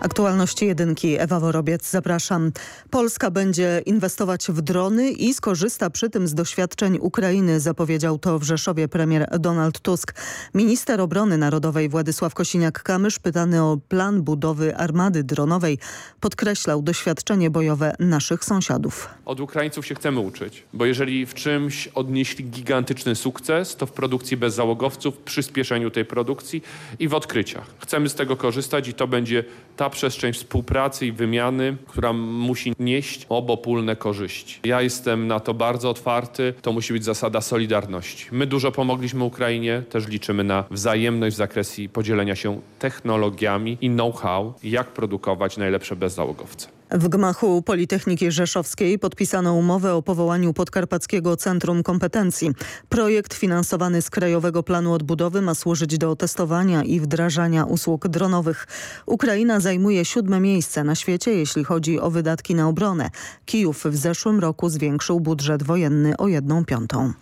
Aktualności jedynki. Ewa Worobiec, zapraszam. Polska będzie inwestować w drony i skorzysta przy tym z doświadczeń Ukrainy, zapowiedział to w Rzeszowie premier Donald Tusk. Minister Obrony Narodowej Władysław Kosiniak-Kamysz, pytany o plan budowy armady dronowej, podkreślał doświadczenie bojowe naszych sąsiadów. Od Ukraińców się chcemy uczyć, bo jeżeli w czymś odnieśli gigantyczny sukces, to w produkcji bez załogowców, przyspieszeniu tej produkcji i w odkryciach. Chcemy z tego korzystać i to będzie ta przestrzeń współpracy i wymiany, która musi nieść obopólne korzyści. Ja jestem na to bardzo otwarty. To musi być zasada solidarności. My dużo pomogliśmy Ukrainie, też liczymy na wzajemność w zakresie podzielenia się technologiami i know-how, jak produkować najlepsze bezzałogowce. W gmachu Politechniki Rzeszowskiej podpisano umowę o powołaniu Podkarpackiego Centrum Kompetencji. Projekt finansowany z Krajowego Planu Odbudowy ma służyć do testowania i wdrażania usług dronowych. Ukraina zajmuje siódme miejsce na świecie, jeśli chodzi o wydatki na obronę. Kijów w zeszłym roku zwiększył budżet wojenny o jedną piątą.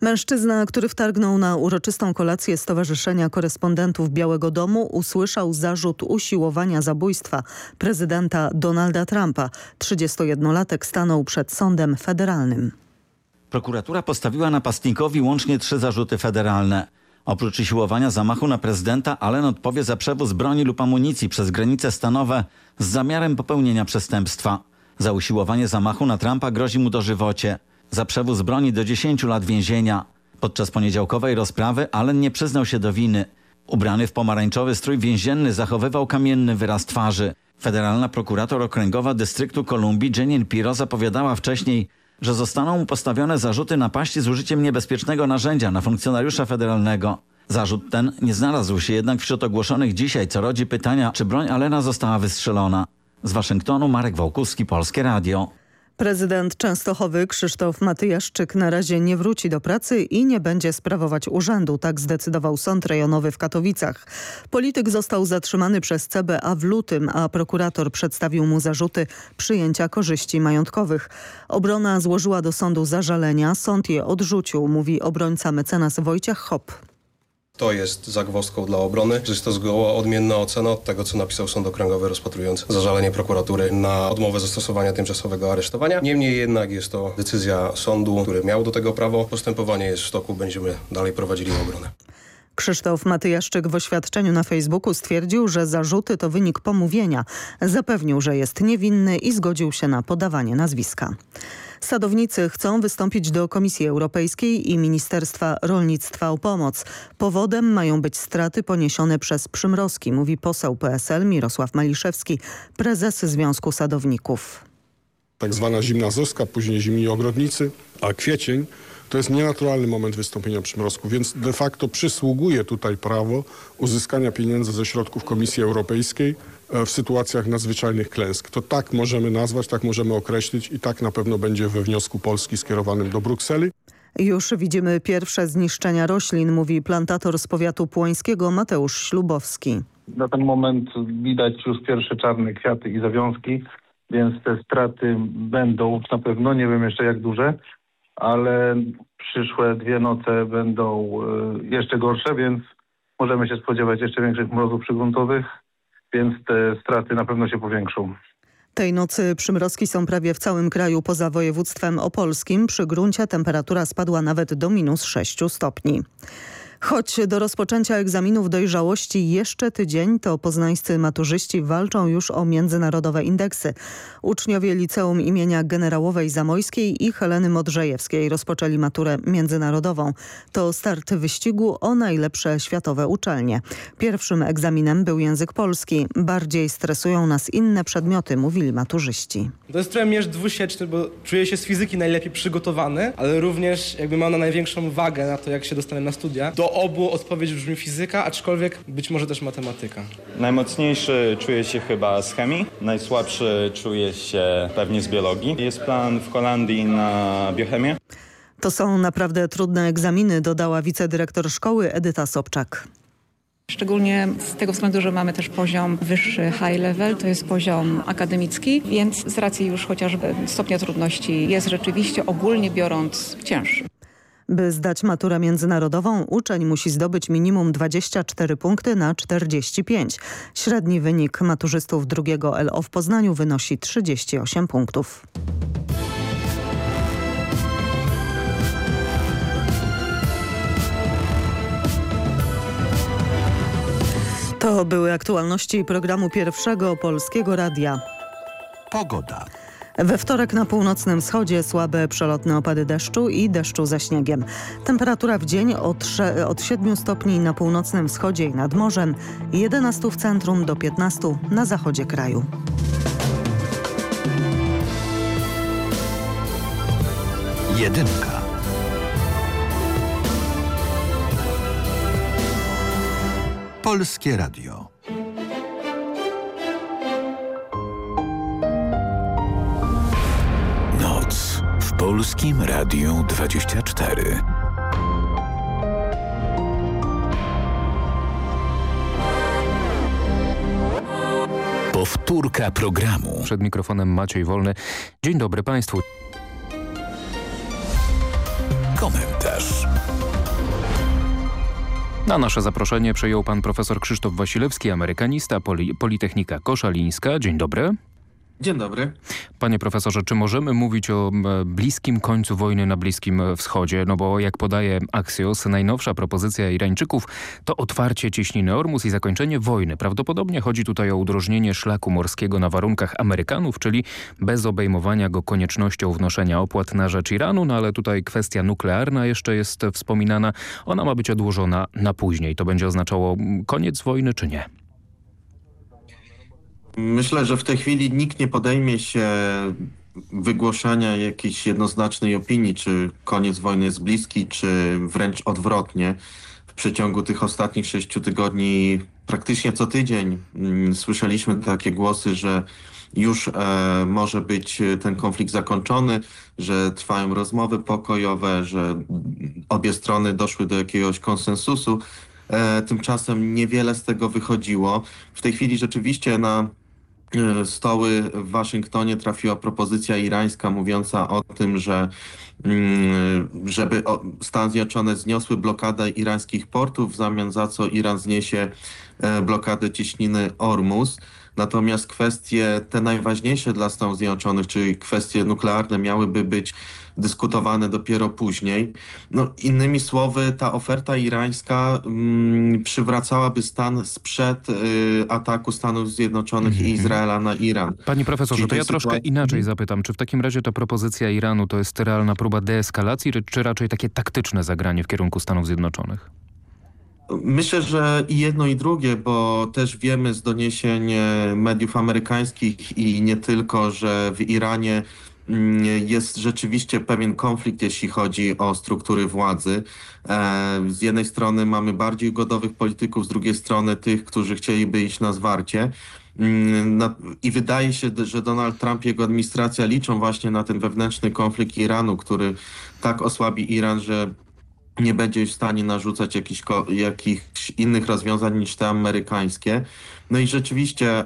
Mężczyzna, który wtargnął na uroczystą kolację Stowarzyszenia Korespondentów Białego Domu usłyszał zarzut usiłowania zabójstwa prezydenta Donalda Trumpa. 31-latek stanął przed sądem federalnym. Prokuratura postawiła napastnikowi łącznie trzy zarzuty federalne. Oprócz usiłowania zamachu na prezydenta, Allen odpowie za przewóz broni lub amunicji przez granice stanowe z zamiarem popełnienia przestępstwa. Za usiłowanie zamachu na Trumpa grozi mu dożywocie. Za przewóz broni do 10 lat więzienia. Podczas poniedziałkowej rozprawy Allen nie przyznał się do winy. Ubrany w pomarańczowy strój więzienny zachowywał kamienny wyraz twarzy. Federalna prokurator okręgowa dystryktu Kolumbii Jenin Piro zapowiadała wcześniej, że zostaną mu postawione zarzuty napaści z użyciem niebezpiecznego narzędzia na funkcjonariusza federalnego. Zarzut ten nie znalazł się jednak wśród ogłoszonych dzisiaj, co rodzi pytania, czy broń Alena została wystrzelona. Z Waszyngtonu Marek Wołkuski, Polskie Radio. Prezydent Częstochowy Krzysztof Matyjaszczyk na razie nie wróci do pracy i nie będzie sprawować urzędu, tak zdecydował sąd rejonowy w Katowicach. Polityk został zatrzymany przez CBA w lutym, a prokurator przedstawił mu zarzuty przyjęcia korzyści majątkowych. Obrona złożyła do sądu zażalenia, sąd je odrzucił, mówi obrońca mecenas Wojciech Hop. To jest zagwozdką dla obrony, jest to zgoła odmienna ocena od tego, co napisał Sąd Okręgowy rozpatrując zażalenie prokuratury na odmowę zastosowania tymczasowego aresztowania. Niemniej jednak jest to decyzja sądu, który miał do tego prawo. Postępowanie jest w toku, będziemy dalej prowadzili obronę. Krzysztof Matyjaszczyk w oświadczeniu na Facebooku stwierdził, że zarzuty to wynik pomówienia. Zapewnił, że jest niewinny i zgodził się na podawanie nazwiska. Sadownicy chcą wystąpić do Komisji Europejskiej i Ministerstwa Rolnictwa o pomoc. Powodem mają być straty poniesione przez przymrozki, mówi poseł PSL Mirosław Maliszewski, prezes Związku Sadowników. Tak zwana zimna zoska, później zimni ogrodnicy, a kwiecień to jest nienaturalny moment wystąpienia przymrozku, więc de facto przysługuje tutaj prawo uzyskania pieniędzy ze środków Komisji Europejskiej w sytuacjach nadzwyczajnych klęsk. To tak możemy nazwać, tak możemy określić i tak na pewno będzie we wniosku Polski skierowanym do Brukseli. Już widzimy pierwsze zniszczenia roślin, mówi plantator z powiatu płońskiego Mateusz Ślubowski. Na ten moment widać już pierwsze czarne kwiaty i zawiązki, więc te straty będą na pewno, nie wiem jeszcze jak duże ale przyszłe dwie noce będą e, jeszcze gorsze, więc możemy się spodziewać jeszcze większych mrozów przygruntowych, więc te straty na pewno się powiększą. Tej nocy przymrozki są prawie w całym kraju poza województwem opolskim. Przy gruncie temperatura spadła nawet do minus 6 stopni. Choć do rozpoczęcia egzaminów dojrzałości jeszcze tydzień, to poznańscy maturzyści walczą już o międzynarodowe indeksy. Uczniowie liceum imienia generałowej Zamojskiej i Heleny Modrzejewskiej rozpoczęli maturę międzynarodową. To start wyścigu o najlepsze światowe uczelnie. Pierwszym egzaminem był język polski. Bardziej stresują nas inne przedmioty, mówili maturzyści. To jest trochę mierz dwusieczny, bo czuję się z fizyki najlepiej przygotowany, ale również jakby mam na największą wagę na to, jak się dostanę na studia. Do obu odpowiedź brzmi fizyka, aczkolwiek być może też matematyka. Najmocniejszy czuję się chyba z chemii, najsłabszy czuję się pewnie z biologii. Jest plan w Holandii na biochemię. To są naprawdę trudne egzaminy, dodała wicedyrektor szkoły Edyta Sobczak. Szczególnie z tego względu, że mamy też poziom wyższy, high level, to jest poziom akademicki, więc z racji już chociażby stopnia trudności jest rzeczywiście ogólnie biorąc cięższy. By zdać maturę międzynarodową, uczeń musi zdobyć minimum 24 punkty na 45. Średni wynik maturzystów drugiego LO w Poznaniu wynosi 38 punktów. To były aktualności programu Pierwszego Polskiego Radia. Pogoda. We wtorek na północnym wschodzie słabe przelotne opady deszczu i deszczu ze śniegiem. Temperatura w dzień od, od 7 stopni na północnym wschodzie i nad morzem, 11 w centrum do 15 na zachodzie kraju. Jedynka. Polskie Radio. Polskim Radiu 24. Powtórka programu. Przed mikrofonem Maciej Wolny. Dzień dobry Państwu. Komentarz. Na nasze zaproszenie przyjął pan profesor Krzysztof Wasilewski, amerykanista, Poli Politechnika Koszalińska. Dzień dobry. Dzień dobry. Panie profesorze, czy możemy mówić o bliskim końcu wojny na Bliskim Wschodzie? No bo jak podaje Axios, najnowsza propozycja Irańczyków to otwarcie cieśniny Ormus i zakończenie wojny. Prawdopodobnie chodzi tutaj o udrożnienie szlaku morskiego na warunkach Amerykanów, czyli bez obejmowania go koniecznością wnoszenia opłat na rzecz Iranu, no ale tutaj kwestia nuklearna jeszcze jest wspominana. Ona ma być odłożona na później. To będzie oznaczało koniec wojny czy nie? Myślę, że w tej chwili nikt nie podejmie się wygłoszenia jakiejś jednoznacznej opinii, czy koniec wojny jest bliski, czy wręcz odwrotnie. W przeciągu tych ostatnich sześciu tygodni praktycznie co tydzień mm, słyszeliśmy takie głosy, że już e, może być ten konflikt zakończony, że trwają rozmowy pokojowe, że obie strony doszły do jakiegoś konsensusu. E, tymczasem niewiele z tego wychodziło. W tej chwili rzeczywiście na E, stoły w Waszyngtonie trafiła propozycja irańska mówiąca o tym, że mm, żeby Stany Zjednoczone zniosły blokadę irańskich portów, w zamian za co Iran zniesie e, blokadę cieśniny Ormus. Natomiast kwestie te najważniejsze dla Stanów Zjednoczonych, czyli kwestie nuklearne miałyby być dyskutowane dopiero później. No, innymi słowy, ta oferta irańska mm, przywracałaby stan sprzed y, ataku Stanów Zjednoczonych mm -hmm. i mhm. Izraela na Iran. Panie profesorze, to ja troszkę inaczej mhm. zapytam. Czy w takim razie ta propozycja Iranu to jest realna próba deeskalacji, czy raczej takie taktyczne zagranie w kierunku Stanów Zjednoczonych? Myślę, że i jedno i drugie, bo też wiemy z doniesień mediów amerykańskich i nie tylko, że w Iranie Mm, jest rzeczywiście pewien konflikt, jeśli chodzi o struktury władzy. E, z jednej strony mamy bardziej ugodowych polityków, z drugiej strony tych, którzy chcieliby iść na zwarcie. Mm, I wydaje się, że Donald Trump i jego administracja liczą właśnie na ten wewnętrzny konflikt Iranu, który tak osłabi Iran, że nie będzie w stanie narzucać jakichś, innych rozwiązań niż te amerykańskie. No i rzeczywiście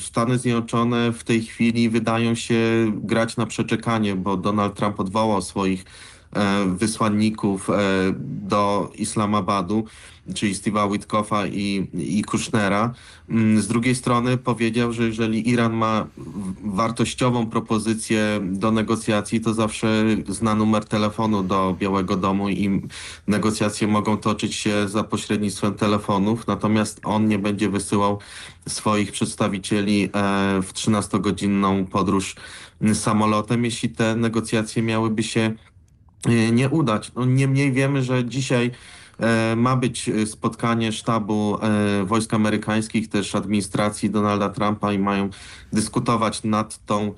Stany Zjednoczone w tej chwili wydają się grać na przeczekanie, bo Donald Trump odwołał swoich e, wysłanników e, do Islamabadu czyli Steve'a Witkoffa i, i Kushnera. Mm, z drugiej strony powiedział, że jeżeli Iran ma wartościową propozycję do negocjacji, to zawsze zna numer telefonu do Białego Domu i negocjacje mogą toczyć się za pośrednictwem telefonów, natomiast on nie będzie wysyłał swoich przedstawicieli e, w 13-godzinną podróż samolotem, jeśli te negocjacje miałyby się e, nie udać. No, niemniej wiemy, że dzisiaj ma być e, spotkanie sztabu e, wojsk amerykańskich, też administracji Donalda Trumpa i mają dyskutować nad tą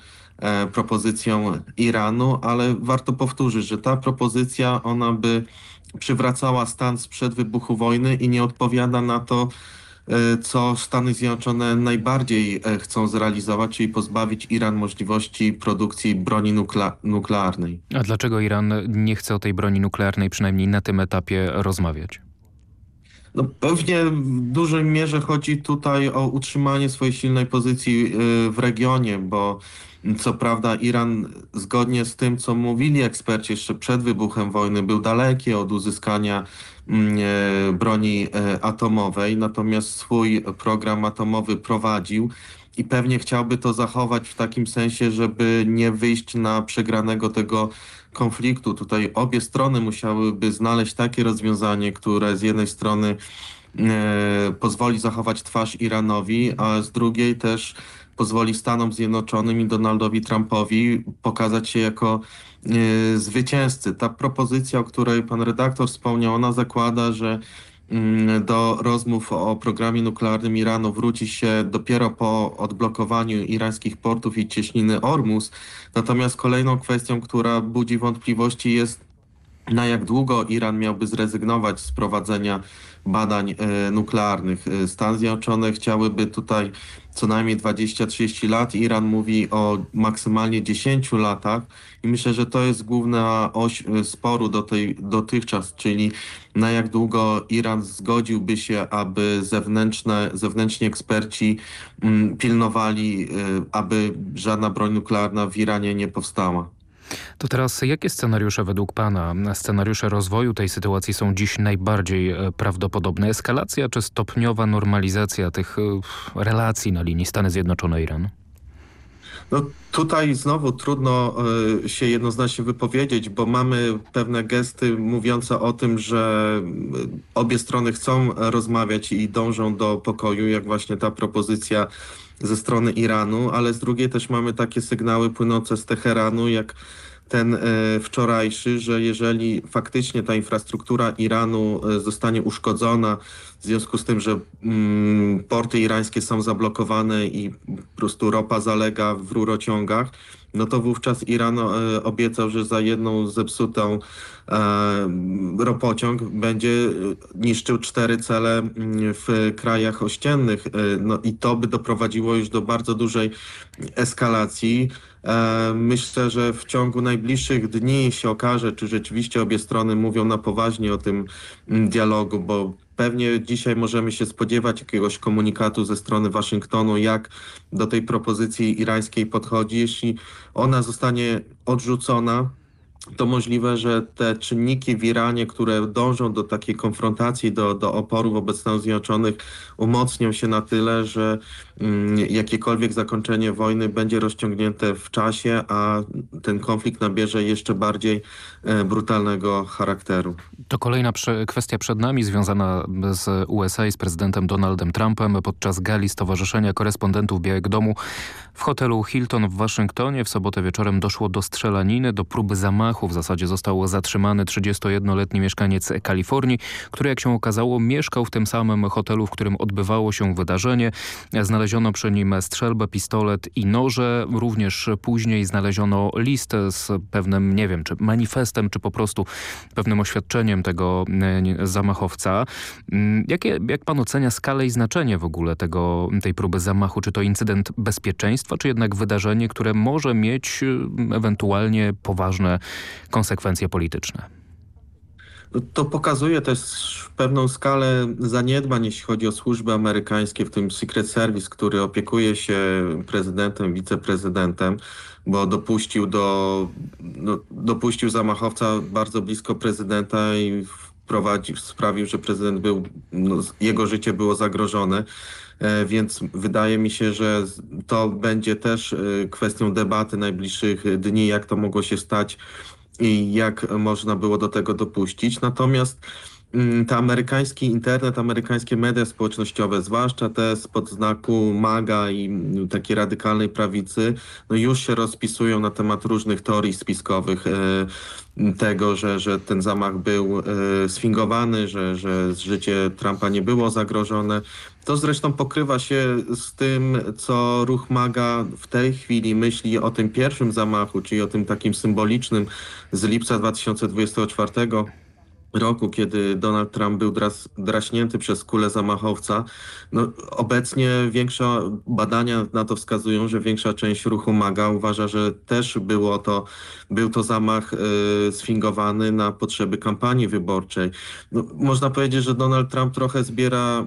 propozycją Iranu, ale warto powtórzyć, że ta propozycja ona by przywracała stan sprzed wybuchu wojny i nie odpowiada na to, E, co Stany Zjednoczone najbardziej e, chcą zrealizować, czyli pozbawić Iran możliwości produkcji broni nukle nuklearnej. A dlaczego Iran nie chce o tej broni nuklearnej przynajmniej na tym etapie rozmawiać? No pewnie w dużej mierze chodzi tutaj o utrzymanie swojej silnej pozycji y, w regionie, bo co prawda Iran zgodnie z tym, co mówili eksperci jeszcze przed wybuchem wojny, był daleki od uzyskania mm, e, broni e, atomowej, natomiast swój program atomowy prowadził i pewnie chciałby to zachować w takim sensie, żeby nie wyjść na przegranego tego konfliktu. Tutaj obie strony musiałyby znaleźć takie rozwiązanie, które z jednej strony e, pozwoli zachować twarz Iranowi, a z drugiej też pozwoli Stanom Zjednoczonym i Donaldowi Trumpowi pokazać się jako e, zwycięzcy. Ta propozycja, o której pan redaktor wspomniał, ona zakłada, że do rozmów o programie nuklearnym Iranu wróci się dopiero po odblokowaniu irańskich portów i cieśniny Ormus. Natomiast kolejną kwestią, która budzi wątpliwości jest na jak długo Iran miałby zrezygnować z prowadzenia badań e, nuklearnych. E, Stany Zjednoczone chciałyby tutaj co najmniej 20-30 lat. Iran mówi o maksymalnie 10 latach i myślę, że to jest główna oś e, sporu do tej, dotychczas, czyli na jak długo Iran zgodziłby się, aby zewnętrzne, zewnętrzni eksperci mm, pilnowali, aby żadna broń nuklearna w Iranie nie powstała. To teraz jakie scenariusze według Pana, scenariusze rozwoju tej sytuacji są dziś najbardziej e, prawdopodobne? Eskalacja czy stopniowa normalizacja tych e, relacji na linii Stany Zjednoczone-Iran? No tutaj znowu trudno y, się jednoznacznie wypowiedzieć, bo mamy pewne gesty mówiące o tym, że obie strony chcą rozmawiać i dążą do pokoju, jak właśnie ta propozycja ze strony Iranu, ale z drugiej też mamy takie sygnały płynące z Teheranu, jak ten e, wczorajszy, że jeżeli faktycznie ta infrastruktura Iranu e, zostanie uszkodzona w związku z tym, że mm, porty irańskie są zablokowane i po prostu ropa zalega w rurociągach, no to wówczas Iran e, obiecał, że za jedną zepsutą ropociąg będzie niszczył cztery cele mm, w krajach ościennych. No i to by doprowadziło już do bardzo dużej eskalacji. E, myślę, że w ciągu najbliższych dni się okaże, czy rzeczywiście obie strony mówią na poważnie o tym mm, dialogu, bo pewnie dzisiaj możemy się spodziewać jakiegoś komunikatu ze strony Waszyngtonu, jak do tej propozycji irańskiej podchodzi. Jeśli ona zostanie odrzucona, to możliwe, że te czynniki w Iranie, które dążą do takiej konfrontacji, do, do oporu wobec Stanów Zjednoczonych, umocnią się na tyle, że mm, jakiekolwiek zakończenie wojny będzie rozciągnięte w czasie, a ten konflikt nabierze jeszcze bardziej e, brutalnego charakteru. To kolejna kwestia przed nami związana z USA i z prezydentem Donaldem Trumpem podczas gali Stowarzyszenia Korespondentów Białego Domu w hotelu Hilton w Waszyngtonie. W sobotę wieczorem doszło do strzelaniny, do próby zamachu. W zasadzie został zatrzymany 31-letni mieszkaniec Kalifornii, który jak się okazało mieszkał w tym samym hotelu, w którym odbywało się wydarzenie. Znaleziono przy nim strzelbę, pistolet i noże. Również później znaleziono list z pewnym, nie wiem, czy manifestem, czy po prostu pewnym oświadczeniem tego e, zamachowca. Mm, jakie, jak pan ocenia skalę i znaczenie w ogóle tego, tej próby zamachu? Czy to incydent bezpieczeństwa, czy jednak wydarzenie, które może mieć e, ewentualnie poważne konsekwencje polityczne? To pokazuje też pewną skalę zaniedbań, jeśli chodzi o służby amerykańskie, w tym Secret Service, który opiekuje się prezydentem, wiceprezydentem, bo dopuścił do, no, dopuścił zamachowca bardzo blisko prezydenta i wprowadził, sprawił, że prezydent był, no, jego życie było zagrożone. E, więc wydaje mi się, że to będzie też e, kwestią debaty najbliższych dni, jak to mogło się stać i jak można było do tego dopuścić. Natomiast mm, ten amerykański internet, amerykańskie media społecznościowe, zwłaszcza te spod znaku MAGA i mm, takiej radykalnej prawicy, no już się rozpisują na temat różnych teorii spiskowych e, tego, że, że ten zamach był e, sfingowany, że, że życie Trumpa nie było zagrożone. To zresztą pokrywa się z tym, co ruch MAGA w tej chwili myśli o tym pierwszym zamachu, czyli o tym takim symbolicznym z lipca 2024 roku, kiedy Donald Trump był dras, draśnięty przez kulę zamachowca. No, obecnie większa badania na to wskazują, że większa część ruchu MAGA uważa, że też było to, był to zamach y, sfingowany na potrzeby kampanii wyborczej. No, można powiedzieć, że Donald Trump trochę zbiera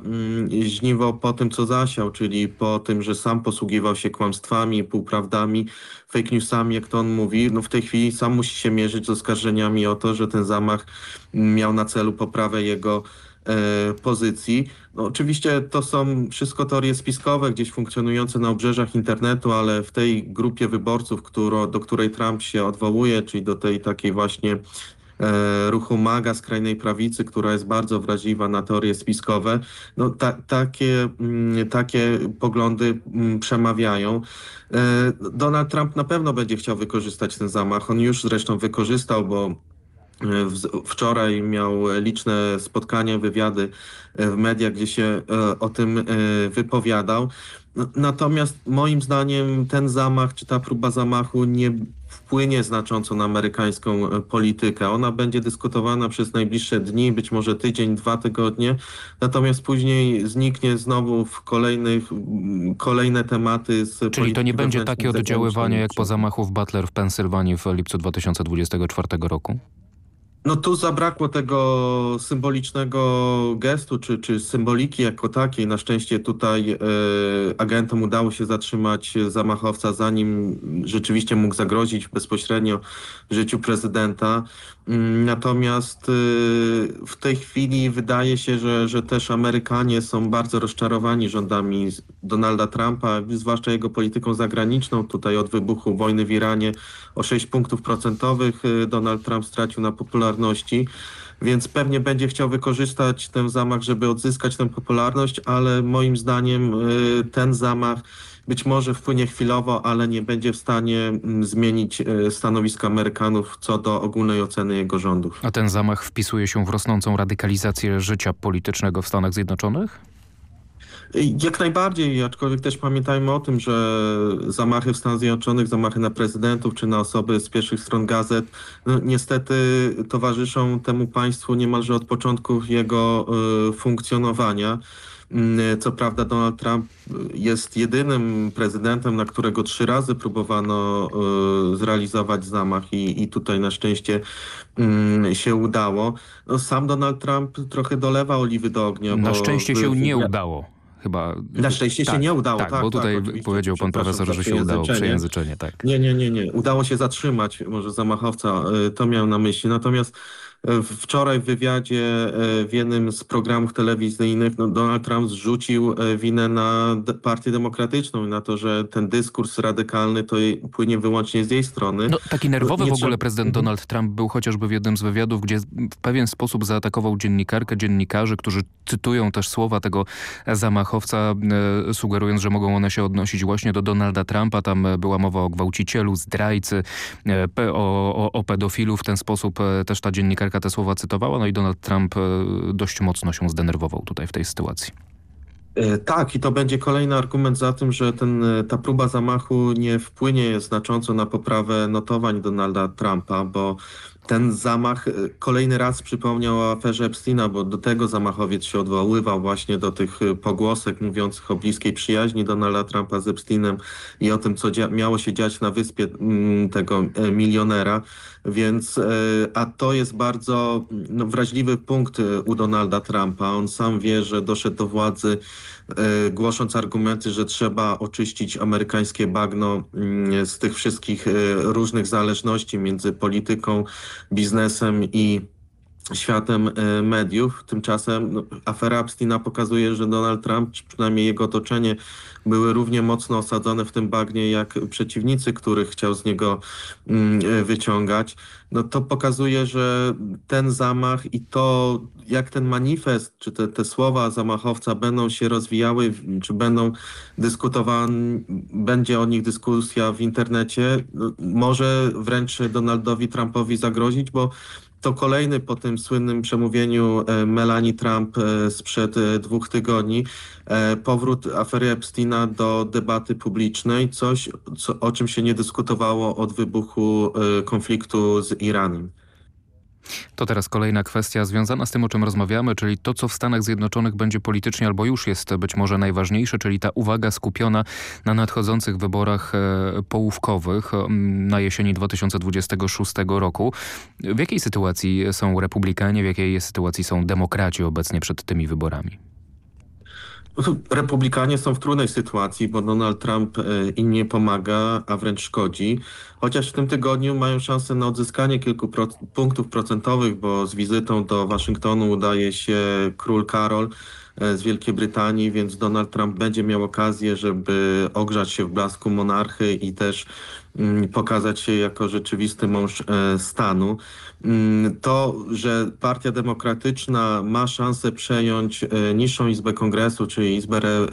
y, żniwo po tym, co zasiał, czyli po tym, że sam posługiwał się kłamstwami, półprawdami, fake newsami, jak to on mówi. No, w tej chwili sam musi się mierzyć z oskarżeniami o to, że ten zamach miał na celu poprawę jego e, pozycji. No, oczywiście to są wszystko teorie spiskowe, gdzieś funkcjonujące na obrzeżach internetu, ale w tej grupie wyborców, któro, do której Trump się odwołuje, czyli do tej takiej właśnie ruchu MAGA skrajnej prawicy, która jest bardzo wrażliwa na teorie spiskowe, no ta, takie, mm, takie poglądy mm, przemawiają. E, Donald Trump na pewno będzie chciał wykorzystać ten zamach. On już zresztą wykorzystał, bo Wczoraj miał liczne spotkania, wywiady e, w mediach, gdzie się e, o tym e, wypowiadał. Natomiast moim zdaniem ten zamach, czy ta próba zamachu nie wpłynie znacząco na amerykańską politykę. Ona będzie dyskutowana przez najbliższe dni, być może tydzień, dwa tygodnie, natomiast później zniknie znowu w kolejnych, kolejne tematy z Czyli to nie będzie takie oddziaływanie jak po zamachu w Butler w Pensylwanii w lipcu 2024 roku? No tu zabrakło tego symbolicznego gestu, czy, czy symboliki jako takiej. Na szczęście tutaj e, agentom udało się zatrzymać zamachowca, zanim rzeczywiście mógł zagrozić bezpośrednio życiu prezydenta. Mm, natomiast y, w tej chwili wydaje się, że, że też Amerykanie są bardzo rozczarowani rządami Donalda Trumpa, zwłaszcza jego polityką zagraniczną. Tutaj od wybuchu wojny w Iranie o 6 punktów procentowych y, Donald Trump stracił na popularności więc pewnie będzie chciał wykorzystać ten zamach, żeby odzyskać tę popularność, ale moim zdaniem y, ten zamach być może wpłynie chwilowo, ale nie będzie w stanie mm, zmienić e, stanowiska Amerykanów co do ogólnej oceny jego rządów. A ten zamach wpisuje się w rosnącą radykalizację życia politycznego w Stanach Zjednoczonych? Jak najbardziej, aczkolwiek też pamiętajmy o tym, że zamachy w Stanach Zjednoczonych, zamachy na prezydentów czy na osoby z pierwszych stron gazet, no, niestety towarzyszą temu państwu niemalże od początku jego y, funkcjonowania. Mm, co prawda Donald Trump jest jedynym prezydentem, na którego trzy razy próbowano y, zrealizować zamach i, i tutaj na szczęście mm, się udało. No, sam Donald Trump trochę dolewa oliwy do ognia. Na szczęście się nie udało. Chyba... Na szczęście tak, się nie udało. Tak, tak bo tutaj tak, powiedział pan profesor, że się udało przejęzyczenie. Tak. Nie, nie, nie, nie. Udało się zatrzymać może zamachowca, y, to miał na myśli. Natomiast Wczoraj w wywiadzie e, w jednym z programów telewizyjnych no Donald Trump zrzucił e, winę na Partię Demokratyczną i na to, że ten dyskurs radykalny to płynie wyłącznie z jej strony. No, taki nerwowy w ogóle prezydent mhm. Donald Trump był chociażby w jednym z wywiadów, gdzie w pewien sposób zaatakował dziennikarkę, dziennikarzy, którzy cytują też słowa tego zamachowca, e, sugerując, że mogą one się odnosić właśnie do Donalda Trumpa. Tam była mowa o gwałcicielu, zdrajcy, o, o, o pedofilu. W ten sposób też ta dziennikarka te słowa cytowała, no i Donald Trump e, dość mocno się zdenerwował tutaj w tej sytuacji. E, tak, i to będzie kolejny argument za tym, że ten, e, ta próba zamachu nie wpłynie znacząco na poprawę notowań Donalda Trumpa, bo ten zamach kolejny raz przypomniał o aferze Epsteina, bo do tego zamachowiec się odwoływał właśnie do tych pogłosek mówiących o bliskiej przyjaźni Donalda Trumpa z Epsteinem i o tym, co miało się dziać na wyspie mm, tego milionera. Więc, e, a to jest bardzo no, wrażliwy punkt e, u Donalda Trumpa. On sam wie, że doszedł do władzy e, głosząc argumenty, że trzeba oczyścić amerykańskie bagno mm, z tych wszystkich różnych zależności między polityką, biznesem i światem mediów. Tymczasem no, afera Epsteina pokazuje, że Donald Trump, czy przynajmniej jego otoczenie, były równie mocno osadzone w tym bagnie jak przeciwnicy, których chciał z niego mm, wyciągać, no to pokazuje, że ten zamach i to, jak ten manifest, czy te, te słowa zamachowca będą się rozwijały, czy będą dyskutowane, będzie o nich dyskusja w internecie, no, może wręcz Donaldowi Trumpowi zagrozić, bo to kolejny po tym słynnym przemówieniu e, Melanie Trump e, sprzed e, dwóch tygodni powrót afery Epsteina do debaty publicznej, coś co, o czym się nie dyskutowało od wybuchu konfliktu z Iranem. To teraz kolejna kwestia związana z tym, o czym rozmawiamy, czyli to, co w Stanach Zjednoczonych będzie politycznie albo już jest być może najważniejsze, czyli ta uwaga skupiona na nadchodzących wyborach e, połówkowych na jesieni 2026 roku. W jakiej sytuacji są republikanie, w jakiej sytuacji są demokraci obecnie przed tymi wyborami? Republikanie są w trudnej sytuacji, bo Donald Trump e, im nie pomaga, a wręcz szkodzi. Chociaż w tym tygodniu mają szansę na odzyskanie kilku pro punktów procentowych, bo z wizytą do Waszyngtonu udaje się król Karol e, z Wielkiej Brytanii, więc Donald Trump będzie miał okazję, żeby ogrzać się w blasku monarchy i też mm, pokazać się jako rzeczywisty mąż e, stanu. Mm, to, że Partia Demokratyczna ma szansę przejąć e, niższą Izbę Kongresu, czyli Izbę, Re,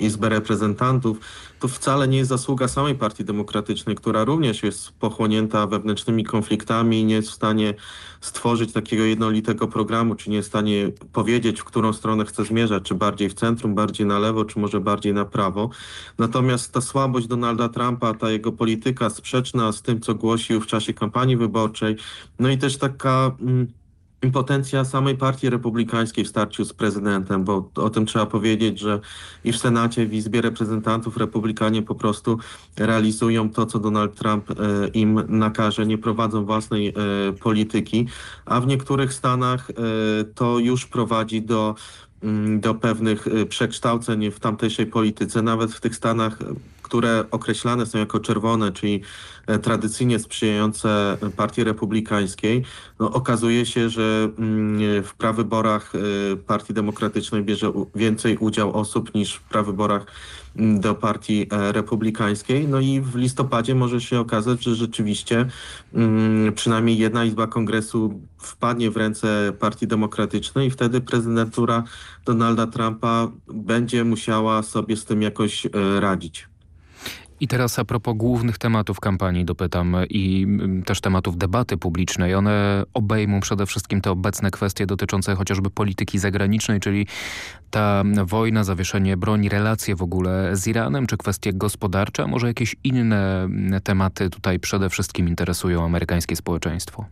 Izbę Reprezentantów, to wcale nie jest zasługa samej Partii Demokratycznej, która również jest pochłonięta wewnętrznymi konfliktami i nie jest w stanie stworzyć takiego jednolitego programu, czy nie jest w stanie powiedzieć, w którą stronę chce zmierzać, czy bardziej w centrum, bardziej na lewo, czy może bardziej na prawo. Natomiast ta słabość Donalda Trumpa, ta jego polityka sprzeczna z tym, co głosił w czasie kampanii wyborczej, no i też taka... Mm, impotencja samej partii republikańskiej w starciu z prezydentem, bo o tym trzeba powiedzieć, że i w Senacie, w Izbie Reprezentantów republikanie po prostu realizują to, co Donald Trump e, im nakaże, nie prowadzą własnej e, polityki, a w niektórych stanach e, to już prowadzi do mm, do pewnych przekształceń w tamtejszej polityce, nawet w tych stanach, które określane są jako czerwone, czyli e, tradycyjnie sprzyjające partii republikańskiej, no, okazuje się, że mm, w prawyborach e, Partii Demokratycznej bierze więcej udział osób niż w prawyborach mm, do partii e, republikańskiej. No i w listopadzie może się okazać, że rzeczywiście mm, przynajmniej jedna izba kongresu wpadnie w ręce partii demokratycznej i wtedy prezydentura Donalda Trumpa będzie musiała sobie z tym jakoś radzić. I teraz a propos głównych tematów kampanii dopytam i też tematów debaty publicznej. One obejmą przede wszystkim te obecne kwestie dotyczące chociażby polityki zagranicznej, czyli ta wojna, zawieszenie broni, relacje w ogóle z Iranem, czy kwestie gospodarcze, a może jakieś inne tematy tutaj przede wszystkim interesują amerykańskie społeczeństwo?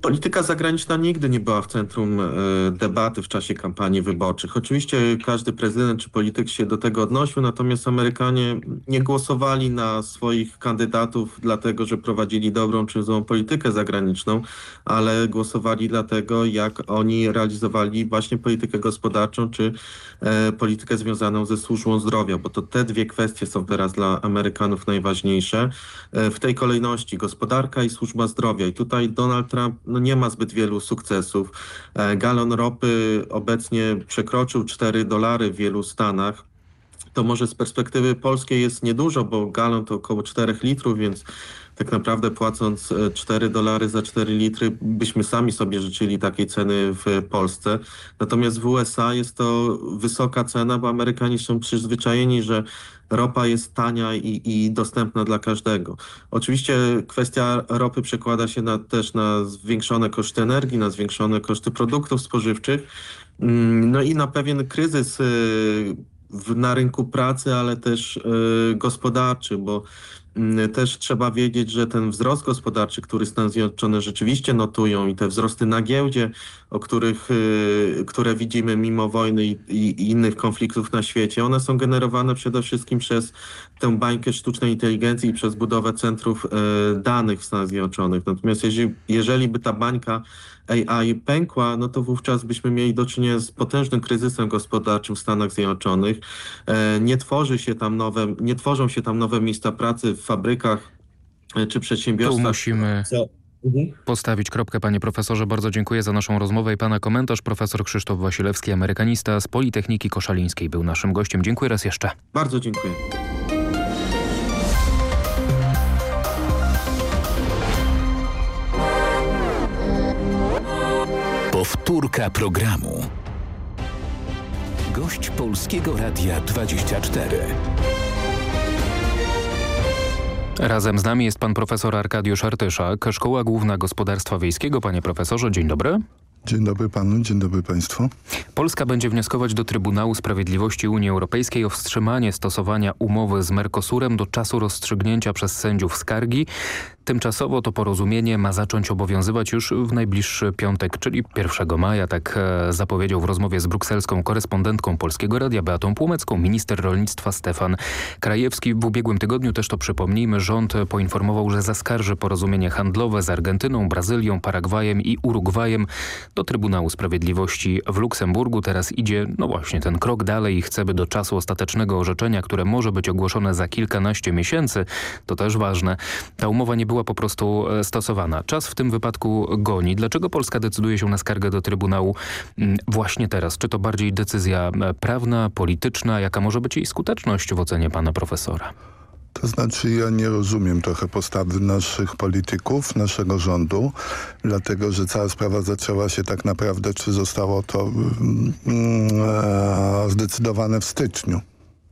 Polityka zagraniczna nigdy nie była w centrum e, debaty w czasie kampanii wyborczych. Oczywiście każdy prezydent czy polityk się do tego odnosił, natomiast Amerykanie nie głosowali na swoich kandydatów dlatego, że prowadzili dobrą czy złą politykę zagraniczną, ale głosowali dlatego, jak oni realizowali właśnie politykę gospodarczą czy e, politykę związaną ze służbą zdrowia, bo to te dwie kwestie są teraz dla Amerykanów najważniejsze. E, w tej kolejności gospodarka i służba zdrowia. I tutaj Donald Trump no nie ma zbyt wielu sukcesów. E, galon ropy obecnie przekroczył 4 dolary w wielu stanach. To może z perspektywy polskiej jest niedużo, bo galon to około 4 litrów, więc tak naprawdę płacąc 4 e, dolary za 4 litry, byśmy sami sobie życzyli takiej ceny w Polsce. Natomiast w USA jest to wysoka cena, bo Amerykanie są przyzwyczajeni, że ropa jest tania i, i dostępna dla każdego. Oczywiście kwestia ropy przekłada się na, też na zwiększone koszty energii, na zwiększone koszty produktów spożywczych, mm, no i na pewien kryzys y, na rynku pracy, ale też y, gospodarczy, bo też trzeba wiedzieć, że ten wzrost gospodarczy, który Stany Zjednoczone rzeczywiście notują i te wzrosty na giełdzie, o których, y, które widzimy mimo wojny i, i innych konfliktów na świecie, one są generowane przede wszystkim przez tę bańkę sztucznej inteligencji i przez budowę centrów y, danych w Stanach Zjednoczonych. Natomiast jeżeli, jeżeli by ta bańka AI pękła, no to wówczas byśmy mieli do czynienia z potężnym kryzysem gospodarczym w Stanach Zjednoczonych. E, nie tworzy się tam nowe, nie tworzą się tam nowe miejsca pracy w fabrykach e, czy przedsiębiorstwach. Tu musimy... Mhm. Postawić kropkę, panie profesorze. Bardzo dziękuję za naszą rozmowę i pana komentarz. Profesor Krzysztof Wasilewski, amerykanista z Politechniki Koszalińskiej był naszym gościem. Dziękuję raz jeszcze. Bardzo dziękuję. Powtórka programu. Gość Polskiego Radia 24. Razem z nami jest pan profesor Arkadiusz Artyszak, Szkoła Główna Gospodarstwa Wiejskiego. Panie profesorze, dzień dobry. Dzień dobry panu, dzień dobry państwu. Polska będzie wnioskować do Trybunału Sprawiedliwości Unii Europejskiej o wstrzymanie stosowania umowy z Mercosurem do czasu rozstrzygnięcia przez sędziów skargi. Tymczasowo to porozumienie ma zacząć obowiązywać już w najbliższy piątek, czyli 1 maja, tak e, zapowiedział w rozmowie z brukselską korespondentką Polskiego Radia Beatą Płomecką minister rolnictwa Stefan Krajewski. W ubiegłym tygodniu też to przypomnijmy, rząd poinformował, że zaskarży porozumienie handlowe z Argentyną, Brazylią, Paragwajem i Urugwajem do Trybunału Sprawiedliwości w Luksemburgu. Teraz idzie, no właśnie, ten krok dalej i chce, by do czasu ostatecznego orzeczenia, które może być ogłoszone za kilkanaście miesięcy, to też ważne, ta umowa nie była po prostu e, stosowana. Czas w tym wypadku goni. Dlaczego Polska decyduje się na skargę do Trybunału mm, właśnie teraz? Czy to bardziej decyzja e, prawna, polityczna? Jaka może być jej skuteczność w ocenie pana profesora? To znaczy ja nie rozumiem trochę postawy naszych polityków, naszego rządu, dlatego że cała sprawa zaczęła się tak naprawdę, czy zostało to mm, e, zdecydowane w styczniu.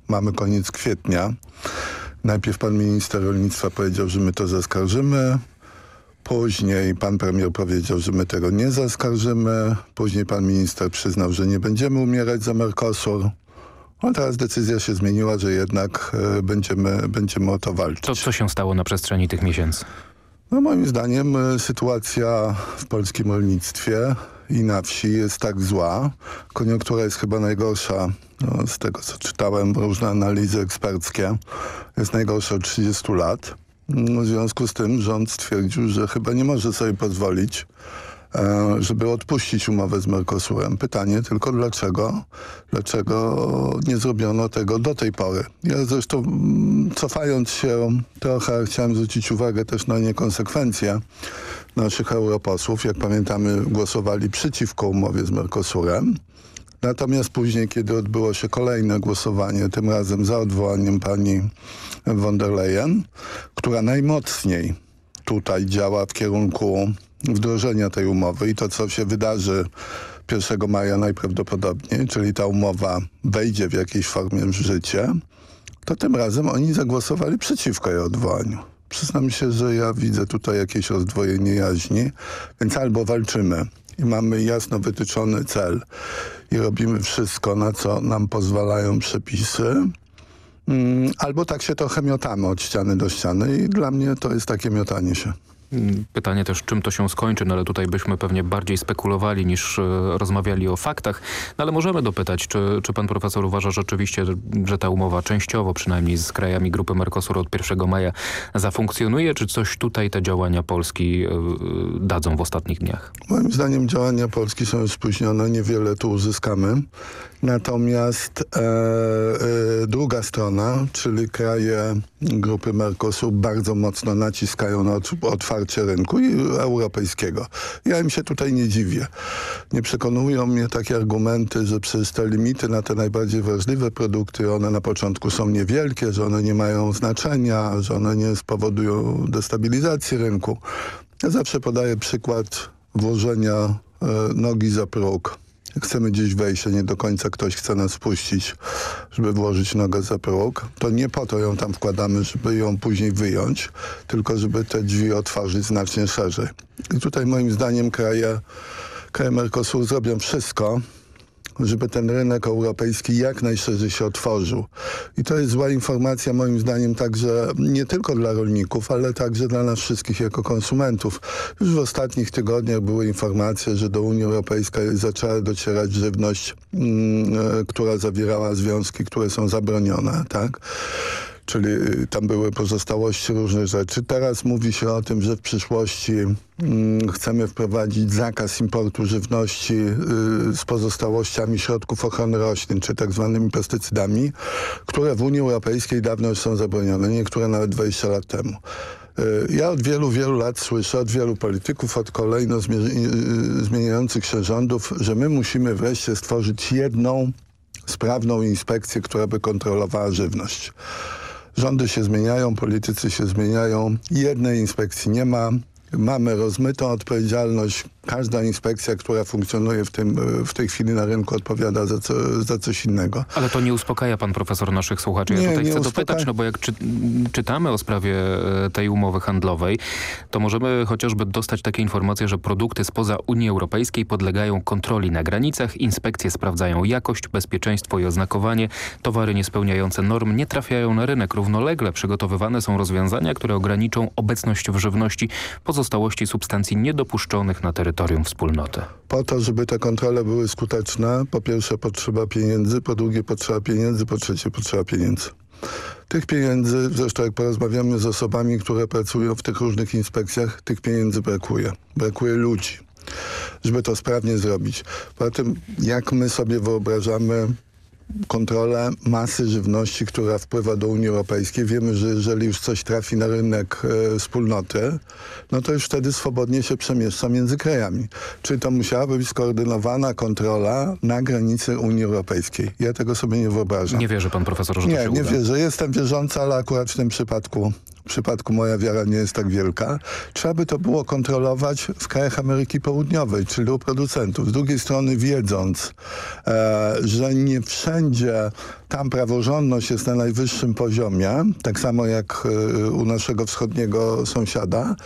Mamy koniec kwietnia. Najpierw pan minister rolnictwa powiedział, że my to zaskarżymy. Później pan premier powiedział, że my tego nie zaskarżymy. Później pan minister przyznał, że nie będziemy umierać za Mercosur. A teraz decyzja się zmieniła, że jednak e, będziemy, będziemy o to walczyć. To co się stało na przestrzeni tych miesięcy? No moim zdaniem e, sytuacja w polskim rolnictwie i na wsi jest tak zła. Koniunktura jest chyba najgorsza no, z tego, co czytałem, różne analizy eksperckie. Jest najgorsza od 30 lat. No, w związku z tym rząd stwierdził, że chyba nie może sobie pozwolić E, żeby odpuścić umowę z Mercosurem. Pytanie tylko dlaczego? Dlaczego nie zrobiono tego do tej pory? Ja zresztą mm, cofając się trochę chciałem zwrócić uwagę też na niekonsekwencje naszych europosłów. Jak pamiętamy głosowali przeciwko umowie z Mercosurem. Natomiast później, kiedy odbyło się kolejne głosowanie, tym razem za odwołaniem pani von der Leyen, która najmocniej tutaj działa w kierunku wdrożenia tej umowy i to, co się wydarzy 1 maja najprawdopodobniej, czyli ta umowa wejdzie w jakiejś formie w życie, to tym razem oni zagłosowali przeciwko jej odwołaniu. Przyznam się, że ja widzę tutaj jakieś rozdwojenie jaźni, więc albo walczymy i mamy jasno wytyczony cel i robimy wszystko, na co nam pozwalają przepisy, mm, albo tak się trochę miotamy od ściany do ściany i dla mnie to jest takie miotanie się. Pytanie też, czym to się skończy, no ale tutaj byśmy pewnie bardziej spekulowali niż e, rozmawiali o faktach. No ale możemy dopytać, czy, czy pan profesor uważa rzeczywiście, że ta umowa częściowo przynajmniej z krajami Grupy Mercosur od 1 maja zafunkcjonuje, czy coś tutaj te działania Polski e, dadzą w ostatnich dniach? Moim zdaniem działania Polski są spóźnione, niewiele tu uzyskamy. Natomiast e, e, druga strona, czyli kraje Grupy Mercosur bardzo mocno naciskają na otwarcie rynku europejskiego. Ja im się tutaj nie dziwię. Nie przekonują mnie takie argumenty, że przez te limity na te najbardziej wrażliwe produkty, one na początku są niewielkie, że one nie mają znaczenia, że one nie spowodują destabilizacji rynku. Ja zawsze podaję przykład włożenia e, nogi za próg chcemy gdzieś wejść, a nie do końca ktoś chce nas puścić, żeby włożyć nogę za próg, to nie po to ją tam wkładamy, żeby ją później wyjąć, tylko żeby te drzwi otworzyć znacznie szerzej. I tutaj moim zdaniem kraje, kraje Mercosur zrobią wszystko, żeby ten rynek europejski jak najszerzej się otworzył. I to jest zła informacja moim zdaniem także nie tylko dla rolników, ale także dla nas wszystkich jako konsumentów. Już w ostatnich tygodniach były informacje, że do Unii Europejskiej zaczęła docierać żywność, mm, e, która zawierała związki, które są zabronione, tak? Czyli y, tam były pozostałości różnych rzeczy. Teraz mówi się o tym, że w przyszłości mm, chcemy wprowadzić zakaz importu żywności y, z pozostałościami środków ochrony roślin, czy tak zwanymi pestycydami, które w Unii Europejskiej dawno już są zabronione, niektóre nawet 20 lat temu. Y, ja od wielu, wielu lat słyszę od wielu polityków, od kolejno zmieniających się rządów, że my musimy wreszcie stworzyć jedną sprawną inspekcję, która by kontrolowała żywność. Rządy się zmieniają, politycy się zmieniają. Jednej inspekcji nie ma. Mamy rozmytą odpowiedzialność. Każda inspekcja, która funkcjonuje w, tym, w tej chwili na rynku odpowiada za, co, za coś innego. Ale to nie uspokaja pan profesor naszych słuchaczy. Ja Nie, tutaj nie chcę uspokaja. dopytać, no bo jak czy, czytamy o sprawie e, tej umowy handlowej, to możemy chociażby dostać takie informacje, że produkty spoza Unii Europejskiej podlegają kontroli na granicach, inspekcje sprawdzają jakość, bezpieczeństwo i oznakowanie, towary niespełniające norm nie trafiają na rynek. Równolegle przygotowywane są rozwiązania, które ograniczą obecność w żywności pozostałości substancji niedopuszczonych na terytorium wspólnoty. Po to, żeby te kontrole były skuteczne, po pierwsze potrzeba pieniędzy, po drugie potrzeba pieniędzy, po trzecie potrzeba pieniędzy. Tych pieniędzy, zresztą jak porozmawiamy z osobami, które pracują w tych różnych inspekcjach, tych pieniędzy brakuje. Brakuje ludzi, żeby to sprawnie zrobić. Poza tym, jak my sobie wyobrażamy kontrolę masy żywności, która wpływa do Unii Europejskiej. Wiemy, że jeżeli już coś trafi na rynek e, wspólnoty, no to już wtedy swobodnie się przemieszcza między krajami. Czyli to musiałaby być skoordynowana kontrola na granicy Unii Europejskiej. Ja tego sobie nie wyobrażam. Nie wierzy pan profesor, że to Nie, się nie uda? wierzę. Jestem wierzący, ale akurat w tym przypadku przypadku moja wiara nie jest tak wielka. Trzeba by to było kontrolować w krajach Ameryki Południowej, czyli u producentów. Z drugiej strony wiedząc, e, że nie wszędzie tam praworządność jest na najwyższym poziomie, tak samo jak e, u naszego wschodniego sąsiada,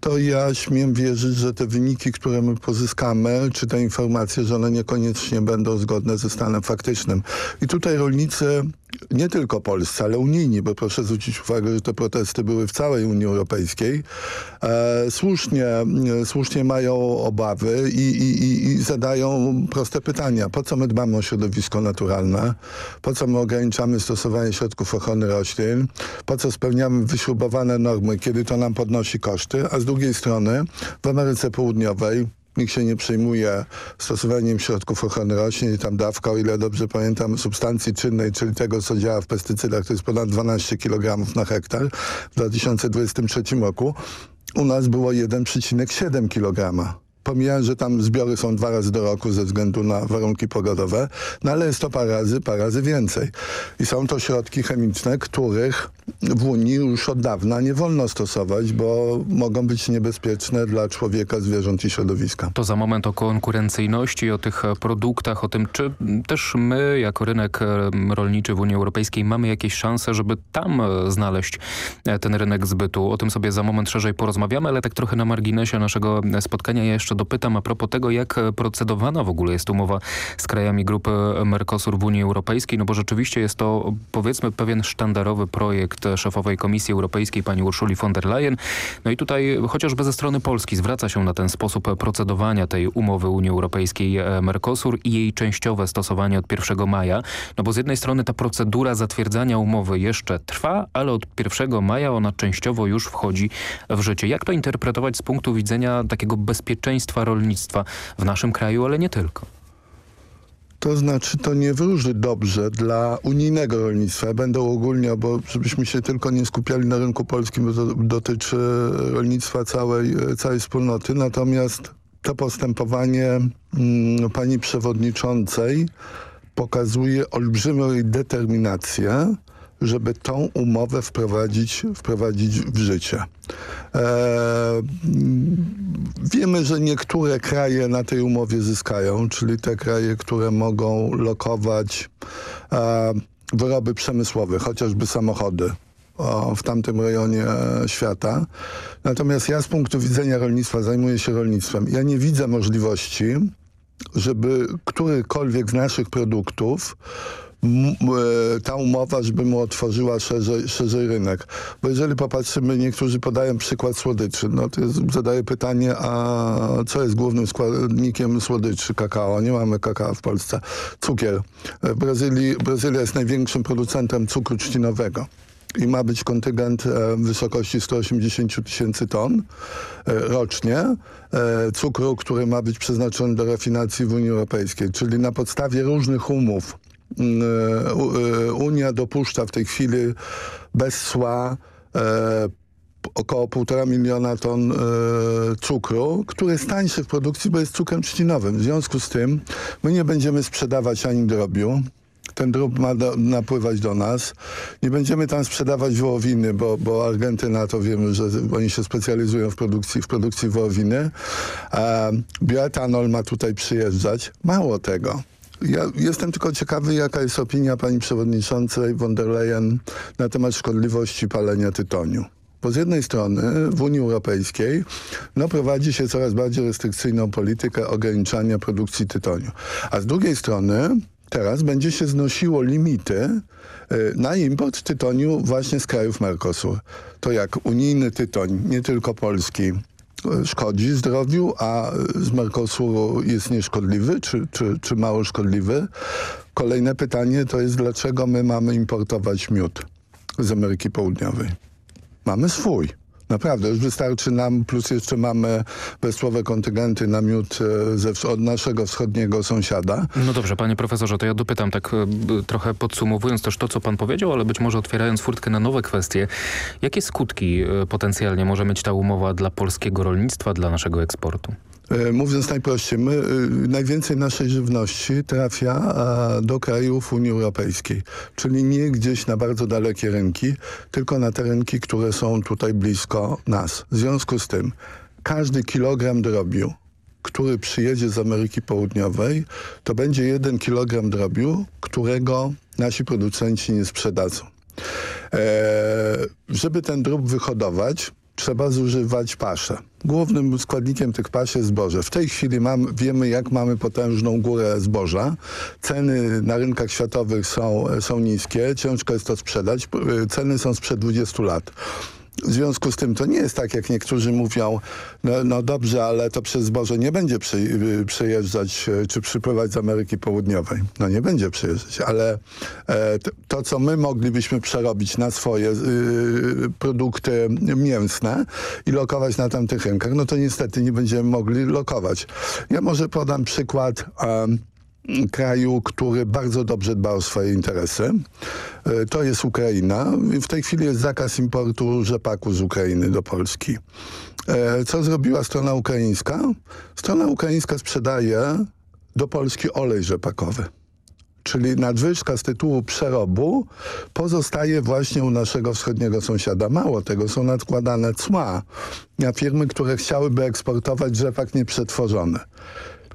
to ja śmiem wierzyć, że te wyniki, które my pozyskamy, czy te informacje, że one niekoniecznie będą zgodne ze stanem faktycznym. I tutaj rolnicy nie tylko polscy, ale unijni, bo proszę zwrócić uwagę, że te protesty były w całej Unii Europejskiej, e, słusznie, e, słusznie mają obawy i, i, i, zadają proste pytania. Po co my dbamy o środowisko naturalne? Po co my ograniczamy stosowanie środków ochrony roślin? Po co spełniamy wyśrubowane normy, kiedy to nam podnosi koszty? A z drugiej strony w Ameryce Południowej Nikt się nie przejmuje stosowaniem środków ochrony roślin i tam dawka, o ile dobrze pamiętam, substancji czynnej, czyli tego, co działa w pestycydach, to jest ponad 12 kg na hektar w 2023 roku. U nas było 1,7 kg. Pomijając, że tam zbiory są dwa razy do roku ze względu na warunki pogodowe, no ale jest to parę razy, parę razy więcej. I są to środki chemiczne, których w Unii już od dawna nie wolno stosować, bo mogą być niebezpieczne dla człowieka, zwierząt i środowiska. To za moment o konkurencyjności, o tych produktach, o tym, czy też my jako rynek rolniczy w Unii Europejskiej mamy jakieś szanse, żeby tam e, znaleźć e, ten rynek zbytu. O tym sobie za moment szerzej porozmawiamy, ale tak trochę na marginesie naszego e, spotkania ja jeszcze dopytam a propos tego, jak e, procedowana w ogóle jest umowa z krajami grupy Mercosur w Unii Europejskiej, no bo rzeczywiście jest to powiedzmy pewien sztandarowy projekt e, szefowej Komisji Europejskiej pani Urszuli von der Leyen. No i tutaj chociażby ze strony Polski zwraca się na ten sposób procedowania tej umowy Unii Europejskiej e, Mercosur i jej częściowe stosowanie od 1 maja. No bo z jednej strony ta procedura zatwierdzania umowy jeszcze trwa, ale od 1 maja ona częściowo już wchodzi w życie. Jak to interpretować z punktu widzenia takiego bezpieczeństwa rolnictwa w naszym kraju, ale nie tylko? To znaczy, to nie wróży dobrze dla unijnego rolnictwa. Będą ogólnie, bo żebyśmy się tylko nie skupiali na rynku polskim, bo to dotyczy rolnictwa całej, całej wspólnoty. Natomiast to postępowanie mm, pani przewodniczącej pokazuje olbrzymią determinację, żeby tą umowę wprowadzić, wprowadzić w życie. E, wiemy, że niektóre kraje na tej umowie zyskają, czyli te kraje, które mogą lokować e, wyroby przemysłowe, chociażby samochody o, w tamtym rejonie e, świata. Natomiast ja z punktu widzenia rolnictwa zajmuję się rolnictwem. Ja nie widzę możliwości, żeby którykolwiek z naszych produktów ta umowa, żeby mu otworzyła szerzej, szerzej rynek. Bo jeżeli popatrzymy, niektórzy podają przykład słodyczy, no to jest, zadaję pytanie, a co jest głównym składnikiem słodyczy? Kakao. Nie mamy kakao w Polsce. Cukier. W Brazylii, Brazylia jest największym producentem cukru trzcinowego i ma być kontyngent e, w wysokości 180 tysięcy ton e, rocznie e, cukru, który ma być przeznaczony do rafinacji w Unii Europejskiej. Czyli na podstawie różnych umów e, e, Unia dopuszcza w tej chwili bez cła e, około półtora miliona ton e, cukru, który jest tańszy w produkcji, bo jest cukrem trzcinowym. W związku z tym my nie będziemy sprzedawać ani drobiu, ten drób ma do, napływać do nas. Nie będziemy tam sprzedawać wołowiny, bo, bo Argentyna to wiemy, że oni się specjalizują w produkcji, w produkcji wołowiny. A bioetanol ma tutaj przyjeżdżać. Mało tego. Ja jestem tylko ciekawy, jaka jest opinia pani przewodniczącej von der Leyen na temat szkodliwości palenia tytoniu. Bo z jednej strony w Unii Europejskiej no, prowadzi się coraz bardziej restrykcyjną politykę ograniczania produkcji tytoniu. A z drugiej strony teraz będzie się znosiło limity y, na import tytoniu właśnie z krajów Mercosur. To jak unijny tytoń, nie tylko polski, szkodzi zdrowiu, a z Mercosuru jest nieszkodliwy, czy, czy, czy mało szkodliwy. Kolejne pytanie to jest, dlaczego my mamy importować miód z Ameryki Południowej? Mamy swój. Naprawdę, już wystarczy nam, plus jeszcze mamy wesłowe kontyngenty na miód e, ze, od naszego wschodniego sąsiada. No dobrze, panie profesorze, to ja dopytam tak e, trochę podsumowując też to, co pan powiedział, ale być może otwierając furtkę na nowe kwestie. Jakie skutki e, potencjalnie może mieć ta umowa dla polskiego rolnictwa, dla naszego eksportu? E, mówiąc najprościej, my, y, najwięcej naszej żywności trafia do krajów Unii Europejskiej, czyli nie gdzieś na bardzo dalekie rynki, tylko na te rynki, które są tutaj blisko nas. W związku z tym każdy kilogram drobiu, który przyjedzie z Ameryki Południowej, to będzie jeden kilogram drobiu, którego nasi producenci nie sprzedadzą. E, żeby ten drób wyhodować, trzeba zużywać paszę. Głównym składnikiem tych pasz jest zboże. W tej chwili mam, wiemy, jak mamy potężną górę zboża. Ceny na rynkach światowych są, są niskie, ciężko jest to sprzedać. Ceny są sprzed 20 lat. W związku z tym to nie jest tak, jak niektórzy mówią, no, no dobrze, ale to przez zboże nie będzie przejeżdżać czy przypływać z Ameryki Południowej. No nie będzie przejeżdżać, ale e, to, to, co my moglibyśmy przerobić na swoje y, produkty mięsne i lokować na tamtych rynkach, no to niestety nie będziemy mogli lokować. Ja może podam przykład kraju, który bardzo dobrze dba o swoje interesy. E, to jest Ukraina. W tej chwili jest zakaz importu rzepaku z Ukrainy do Polski. E, co zrobiła strona ukraińska? Strona ukraińska sprzedaje do Polski olej rzepakowy czyli nadwyżka z tytułu przerobu pozostaje właśnie u naszego wschodniego sąsiada. Mało tego, są nadkładane cła na firmy, które chciałyby eksportować rzepak nieprzetworzony.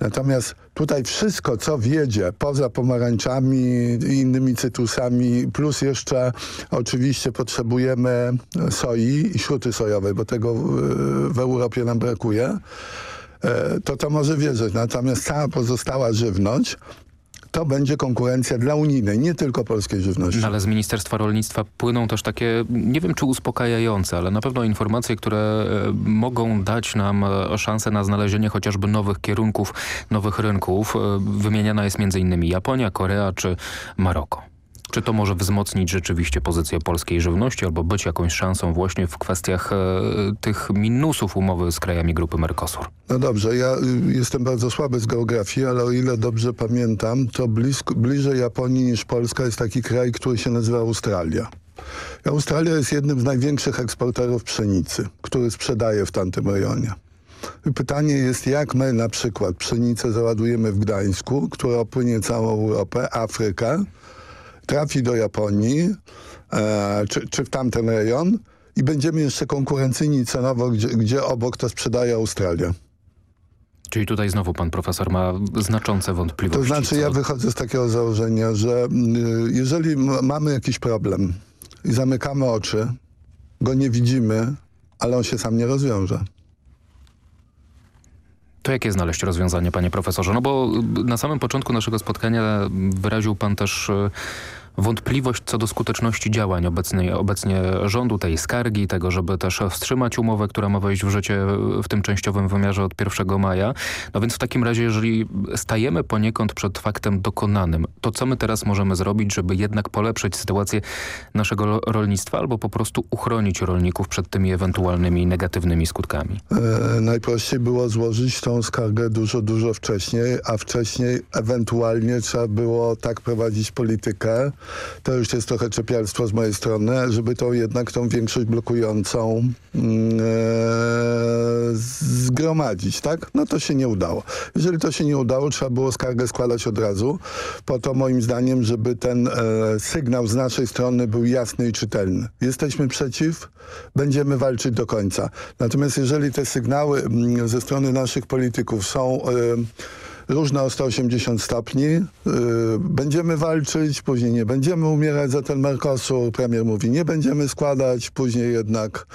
Natomiast tutaj wszystko, co wjedzie poza pomarańczami i innymi cytrusami, plus jeszcze oczywiście potrzebujemy soi i śruty sojowej, bo tego w Europie nam brakuje, e, to to może wierzyć. Natomiast cała pozostała żywność to będzie konkurencja dla unijnej, nie tylko polskiej żywności. No ale z Ministerstwa Rolnictwa płyną też takie, nie wiem czy uspokajające, ale na pewno informacje, które e, mogą dać nam e, szansę na znalezienie chociażby nowych kierunków, nowych rynków. E, wymieniana jest m.in. Japonia, Korea czy Maroko. Czy to może wzmocnić rzeczywiście pozycję polskiej żywności albo być jakąś szansą właśnie w kwestiach e, tych minusów umowy z krajami grupy Mercosur? No dobrze, ja y, jestem bardzo słaby z geografii, ale o ile dobrze pamiętam, to blisko, bliżej Japonii niż Polska jest taki kraj, który się nazywa Australia. Australia jest jednym z największych eksporterów pszenicy, który sprzedaje w tamtym rejonie. Pytanie jest, jak my na przykład pszenicę załadujemy w Gdańsku, która opłynie całą Europę, Afrykę, trafi do Japonii e, czy, czy w tamten rejon i będziemy jeszcze konkurencyjni cenowo, gdzie, gdzie obok to sprzedaje Australia. Czyli tutaj znowu pan profesor ma znaczące wątpliwości. To znaczy ja wychodzę z takiego założenia, że y, jeżeli mamy jakiś problem i zamykamy oczy, go nie widzimy, ale on się sam nie rozwiąże. To jakie znaleźć rozwiązanie, panie profesorze? No bo na samym początku naszego spotkania wyraził pan też e, wątpliwość co do skuteczności działań obecnie, obecnie rządu, tej skargi, tego, żeby też wstrzymać umowę, która ma wejść w życie w tym częściowym wymiarze od 1 maja. No więc w takim razie, jeżeli stajemy poniekąd przed faktem dokonanym, to co my teraz możemy zrobić, żeby jednak polepszyć sytuację naszego rolnictwa albo po prostu uchronić rolników przed tymi ewentualnymi negatywnymi skutkami? E, najprościej było złożyć tą skargę dużo, dużo wcześniej, a wcześniej ewentualnie trzeba było tak prowadzić politykę, to już jest trochę czepialstwo z mojej strony, żeby to jednak tą większość blokującą e, zgromadzić, tak? No to się nie udało. Jeżeli to się nie udało, trzeba było skargę składać od razu, po to moim zdaniem, żeby ten e, sygnał z naszej strony był jasny i czytelny. Jesteśmy przeciw, będziemy walczyć do końca. Natomiast jeżeli te sygnały mm, ze strony naszych polityków są różne o 180 stopni. Yy, będziemy walczyć, później nie będziemy umierać za ten Mercosur. Premier mówi, nie będziemy składać, później jednak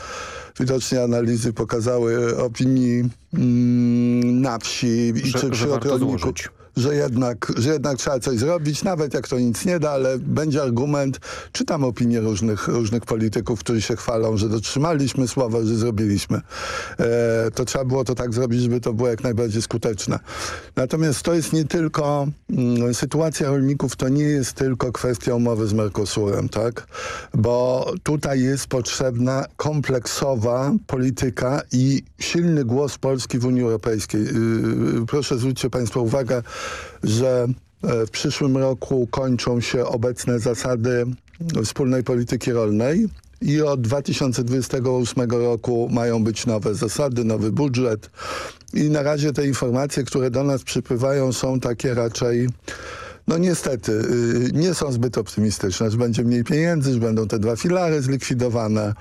widocznie analizy pokazały opinii mm, na wsi i że, czy warto rolników. Że jednak, że jednak trzeba coś zrobić, nawet jak to nic nie da, ale będzie argument. Czytam opinie różnych, różnych polityków, którzy się chwalą, że dotrzymaliśmy słowa, że zrobiliśmy. E, to trzeba było to tak zrobić, żeby to było jak najbardziej skuteczne. Natomiast to jest nie tylko, mm, sytuacja rolników to nie jest tylko kwestia umowy z Mercosurem, tak? Bo tutaj jest potrzebna kompleksowa polityka i silny głos Polski w Unii Europejskiej. Yy, proszę zwróćcie Państwo uwagę, że e, w przyszłym roku kończą się obecne zasady wspólnej polityki rolnej i od 2028 roku mają być nowe zasady, nowy budżet i na razie te informacje, które do nas przypływają są takie raczej no niestety y, nie są zbyt optymistyczne, że będzie mniej pieniędzy, że będą te dwa filary zlikwidowane.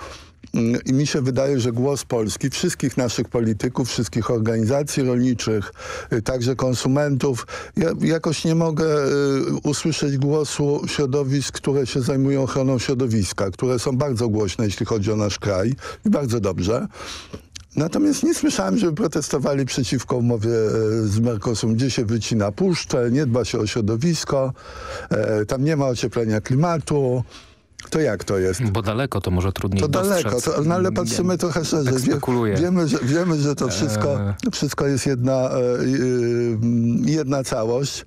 I mi się wydaje, że głos Polski, wszystkich naszych polityków, wszystkich organizacji rolniczych, y, także konsumentów, ja jakoś nie mogę y, usłyszeć głosu środowisk, które się zajmują ochroną środowiska, które są bardzo głośne, jeśli chodzi o nasz kraj i bardzo dobrze. Natomiast nie słyszałem, żeby protestowali przeciwko umowie e, z Mercosur, gdzie się wycina puszcze, nie dba się o środowisko, tam nie ma ocieplenia klimatu. To jak to jest? Bo daleko to może trudniej To daleko, to, no ale patrzymy trochę szerzej. Tak spekuluję. wiemy, że, wiemy, że to wszystko, Eee. wszystko jest jedna, e, e, jedna całość.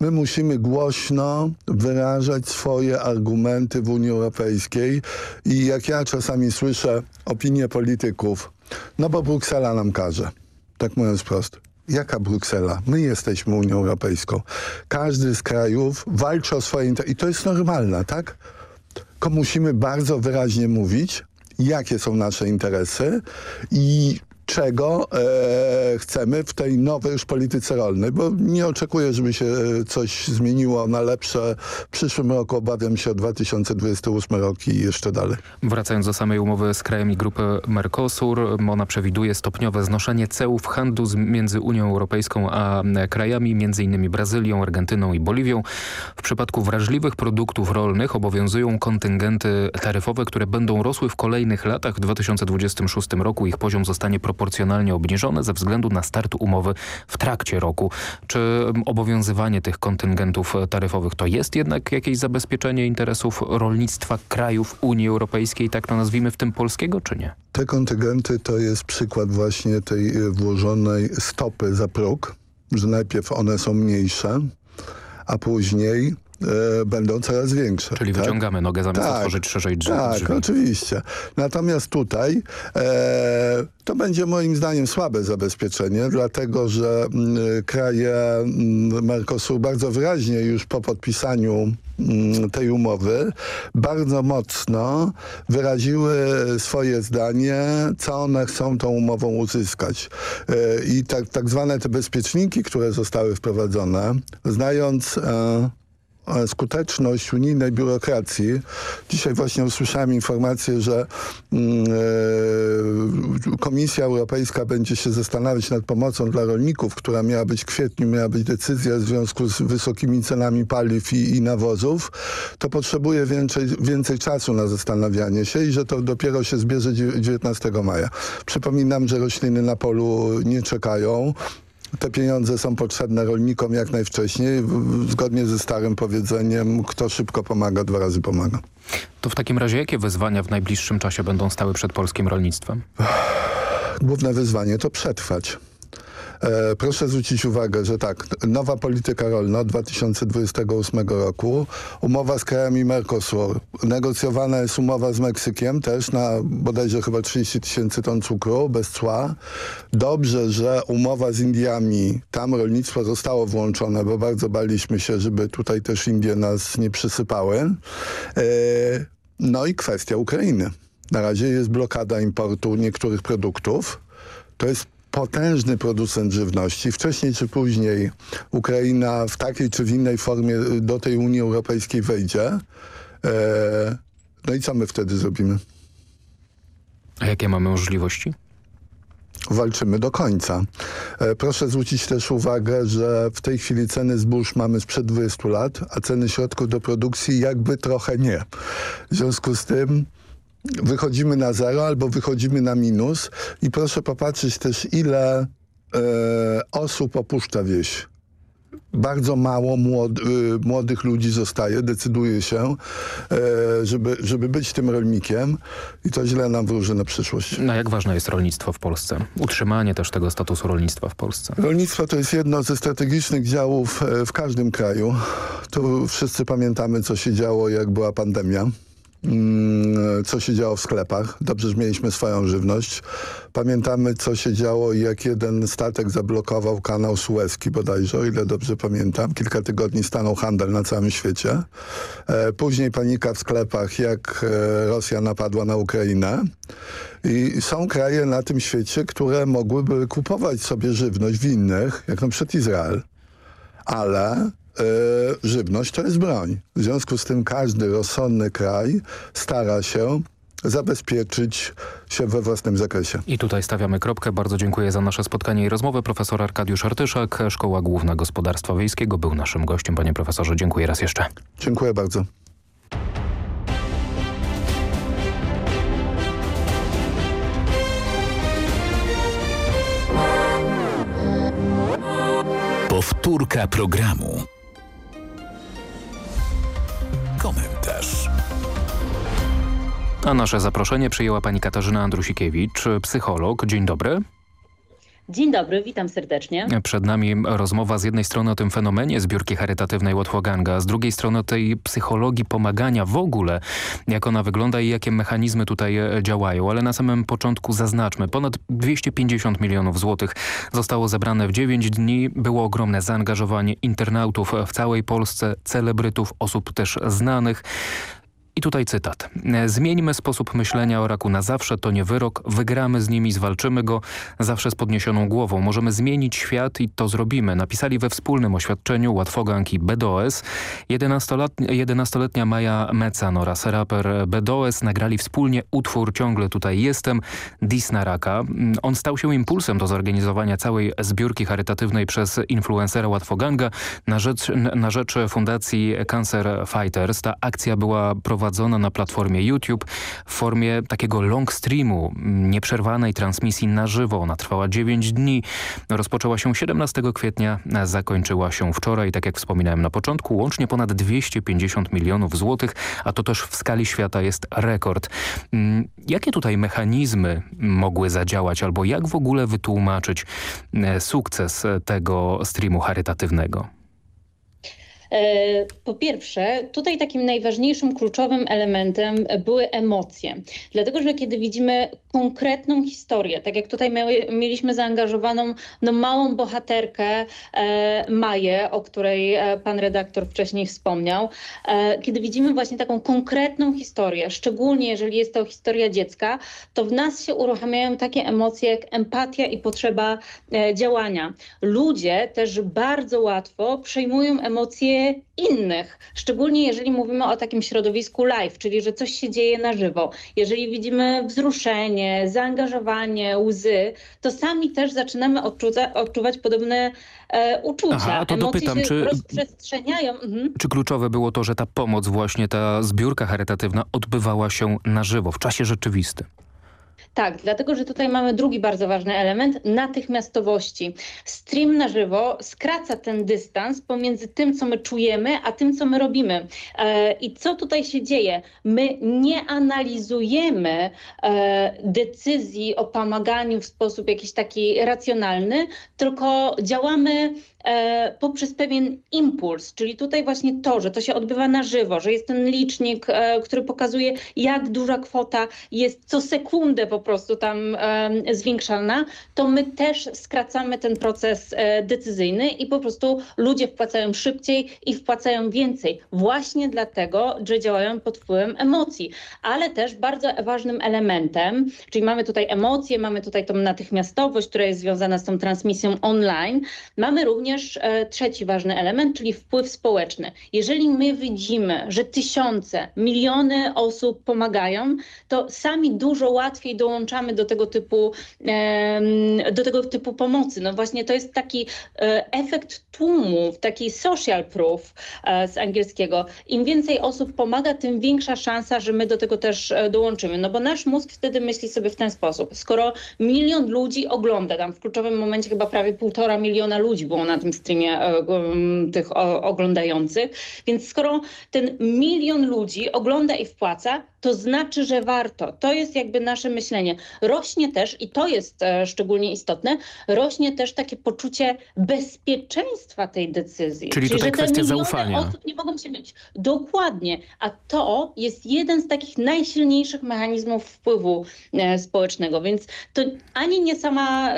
My musimy głośno wyrażać swoje argumenty w Unii Europejskiej i jak ja czasami słyszę opinie polityków, no bo Bruksela nam każe, tak mówiąc prosto. Jaka Bruksela? My jesteśmy Unią Europejską. Każdy z krajów walczy o swoje interesy i to jest normalne, tak? Tylko musimy bardzo wyraźnie mówić, jakie są nasze interesy i czego e, chcemy w tej nowej już polityce rolnej, bo nie oczekuję, żeby się e, coś zmieniło na lepsze. W przyszłym roku obawiam się o 2028 rok i jeszcze dalej. Wracając do samej umowy z krajami grupy Mercosur, ona przewiduje stopniowe znoszenie ceł w handlu między Unią Europejską a e, krajami, m.in. Brazylią, Argentyną i Boliwią. W przypadku wrażliwych produktów rolnych obowiązują kontyngenty taryfowe, które będą rosły w kolejnych latach. W 2026 roku ich poziom zostanie proporcjonalnie obniżony ze względu na start umowy w trakcie roku. Czy mm, obowiązywanie tych kontyngentów e, taryfowych to jest jednak jakieś zabezpieczenie interesów rolnictwa krajów Unii Europejskiej, tak to nazwijmy, w tym polskiego, czy nie? Te kontyngenty to jest przykład właśnie tej e, włożonej stopy za próg, że najpierw one są mniejsze, a później e, będą coraz większe. Czyli tak? wyciągamy nogę zamiast Tak. otworzyć szerzej drzew. Tak, drzwi. oczywiście. Natomiast tutaj e, to będzie moim zdaniem słabe zabezpieczenie, dlatego że mm, kraje mm, Mercosur bardzo wyraźnie już po podpisaniu mm, tej umowy bardzo mocno wyraziły swoje zdanie, co one chcą tą umową uzyskać. E, I tak, tak zwane te bezpieczniki, które zostały wprowadzone, znając e, skuteczność unijnej biurokracji. Dzisiaj właśnie usłyszałem informację, że mm, e, Komisja Europejska będzie się zastanawiać nad pomocą dla rolników, która miała być w kwietniu, miała być decyzja w związku z wysokimi cenami paliw i, i nawozów, to potrzebuje więcej, więcej czasu na zastanawianie się i że to dopiero się zbierze dziew- 19 maja. Przypominam, że rośliny na polu nie czekają. Te pieniądze są potrzebne rolnikom jak najwcześniej, zgodnie ze starym powiedzeniem, kto szybko pomaga, dwa razy pomaga. To w takim razie jakie wyzwania w najbliższym czasie będą stały przed polskim rolnictwem? Główne wyzwanie to przetrwać. E, proszę zwrócić uwagę, że tak, nowa polityka rolna od 2028 roku, umowa z krajami Mercosur, negocjowana jest umowa z Meksykiem też na bodajże chyba 30 tysięcy ton cukru bez cła. Dobrze, że umowa z Indiami, tam rolnictwo zostało włączone, bo bardzo baliśmy się, żeby tutaj też Indie nas nie przysypały. E, no i kwestia Ukrainy. Na razie jest blokada importu niektórych produktów. To jest potężny producent żywności. Wcześniej czy później Ukraina w takiej czy w innej formie do tej Unii Europejskiej wejdzie. E, no i co my wtedy zrobimy? A jakie mamy możliwości? walczymy do końca. E, proszę zwrócić też uwagę, że w tej chwili ceny zbóż mamy sprzed 20 lat, a ceny środków do produkcji jakby trochę nie. W związku z tym wychodzimy na zero albo wychodzimy na minus i proszę popatrzeć też ile e, osób opuszcza wieś bardzo mało młody, młodych ludzi zostaje, decyduje się, e, żeby, żeby być tym rolnikiem i to źle nam wróży na przyszłość. No jak ważne jest rolnictwo w Polsce? Utrzymanie też tego statusu rolnictwa w Polsce. Rolnictwo to jest jedno ze strategicznych działów e, w każdym kraju. Tu wszyscy pamiętamy, co się działo, jak była pandemia. Mm, co się działo w sklepach. Dobrze, że mieliśmy swoją żywność. Pamiętamy, co się działo, jak jeden statek zablokował kanał Suezki bodajże, o ile dobrze pamiętam. Kilka tygodni stanął handel na całym świecie. E, później panika w sklepach, jak e, Rosja napadła na Ukrainę. I są kraje na tym świecie, które mogłyby kupować sobie żywność w innych, jak na przykład Izrael. Ale żywność to jest broń. W związku z tym każdy rozsądny kraj stara się zabezpieczyć się we własnym zakresie. I tutaj stawiamy kropkę. Bardzo dziękuję za nasze spotkanie i rozmowę. Profesor Arkadiusz Artyszak, Szkoła Główna Gospodarstwa Wiejskiego był naszym gościem. Panie profesorze, dziękuję raz jeszcze. Dziękuję bardzo. Powtórka programu. Komentarz. A nasze zaproszenie przyjęła pani Katarzyna Andrusikiewicz, psycholog. Dzień dobry. Dzień dobry, witam serdecznie. Przed nami rozmowa z jednej strony o tym fenomenie zbiórki charytatywnej Łotwoganga, a z drugiej strony o tej psychologii pomagania w ogóle, jak ona wygląda i jakie mechanizmy tutaj e, działają. Ale na samym początku zaznaczmy, ponad 250 milionów złotych zostało zebrane w 9 dni. Było ogromne zaangażowanie internautów w całej Polsce, celebrytów, osób też znanych. I tutaj cytat. Zmieńmy sposób myślenia o raku na zawsze, to nie wyrok. Wygramy z nimi, zwalczymy go zawsze z podniesioną głową. Możemy zmienić świat i to zrobimy. Napisali we wspólnym oświadczeniu Łatwogank i BDOS. 11-letnia Maja Mecan oraz raper BDOS nagrali wspólnie utwór Ciągle tutaj jestem, Dis na raka. On stał się impulsem do zorganizowania całej zbiórki charytatywnej przez influencera Łatwoganga na rzecz, na rzecz Fundacji Cancer Fighters. Ta akcja była prowadzona prowadzona na platformie YouTube w formie takiego long streamu, nieprzerwanej transmisji na żywo. Ona trwała 9 dni. Rozpoczęła się 17 kwietnia, zakończyła się wczoraj. Tak jak wspominałem na początku, łącznie ponad 250 milionów złotych, a to też w skali świata jest rekord. Mm, jakie tutaj mechanizmy mogły zadziałać albo jak w ogóle wytłumaczyć e, sukces tego streamu charytatywnego? E, po pierwsze, tutaj takim najważniejszym, kluczowym elementem były emocje. Dlatego, że kiedy widzimy konkretną historię, tak jak tutaj mieliśmy zaangażowaną no, małą bohaterkę e, Maję, o której e, pan redaktor wcześniej wspomniał, kiedy widzimy właśnie taką konkretną historię, szczególnie jeżeli jest to historia dziecka, to w nas się uruchamiają takie emocje jak empatia i potrzeba działania. Ludzie też bardzo łatwo przejmują emocje innych, szczególnie jeżeli mówimy o takim środowisku live, czyli że coś się dzieje na żywo. Jeżeli widzimy wzruszenie, zaangażowanie, łzy, to sami też zaczynamy odczuwa, odczuwać podobne e, uczucia. Aha, to Emocje dopytam, się czy, rozprzestrzeniają. Mhm. Czy kluczowe było to, że ta pomoc, właśnie ta zbiórka charytatywna odbywała się na żywo, w czasie rzeczywistym? Tak, dlatego że tutaj mamy drugi bardzo ważny element natychmiastowości. Stream na żywo skraca ten dystans pomiędzy tym, co my czujemy, a tym, co my robimy. E, I co tutaj się dzieje? My nie analizujemy e, decyzji o pomaganiu w sposób jakiś taki racjonalny, tylko działamy poprzez pewien impuls, czyli tutaj właśnie to, że to się odbywa na żywo, że jest ten licznik, e, który pokazuje, jak duża kwota jest co sekundę po prostu tam e, zwiększana, to my też skracamy ten proces e, decyzyjny i po prostu ludzie wpłacają szybciej i wpłacają więcej. Właśnie dlatego, że działają pod wpływem emocji. Ale też bardzo ważnym elementem, czyli mamy tutaj emocje, mamy tutaj tą natychmiastowość, która jest związana z tą transmisją online, mamy również e, trzeci ważny element, czyli wpływ społeczny. Jeżeli my widzimy, że tysiące, miliony osób pomagają, to sami dużo łatwiej dołączamy do tego typu, do tego typu pomocy. No właśnie to jest taki e, efekt tłumu, taki social proof e, z angielskiego. Im więcej osób pomaga, tym większa szansa, że my do tego też dołączymy. No bo nasz mózg wtedy myśli sobie w ten sposób. Skoro milion ludzi ogląda, tam w kluczowym momencie chyba prawie półtora miliona ludzi było na tym streamie e, em, tych oglądających, więc skoro ten milion ludzi ogląda i wpłaca, to znaczy, że warto. To jest jakby nasze myślenie. Rośnie też, i to jest e, szczególnie istotne, rośnie też takie poczucie bezpieczeństwa tej decyzji. Czyli tutaj że te kwestia miliony zaufania. osób nie mogą się mylić. Dokładnie. A to jest jeden z takich najsilniejszych mechanizmów wpływu e, społecznego. Więc to ani nie sama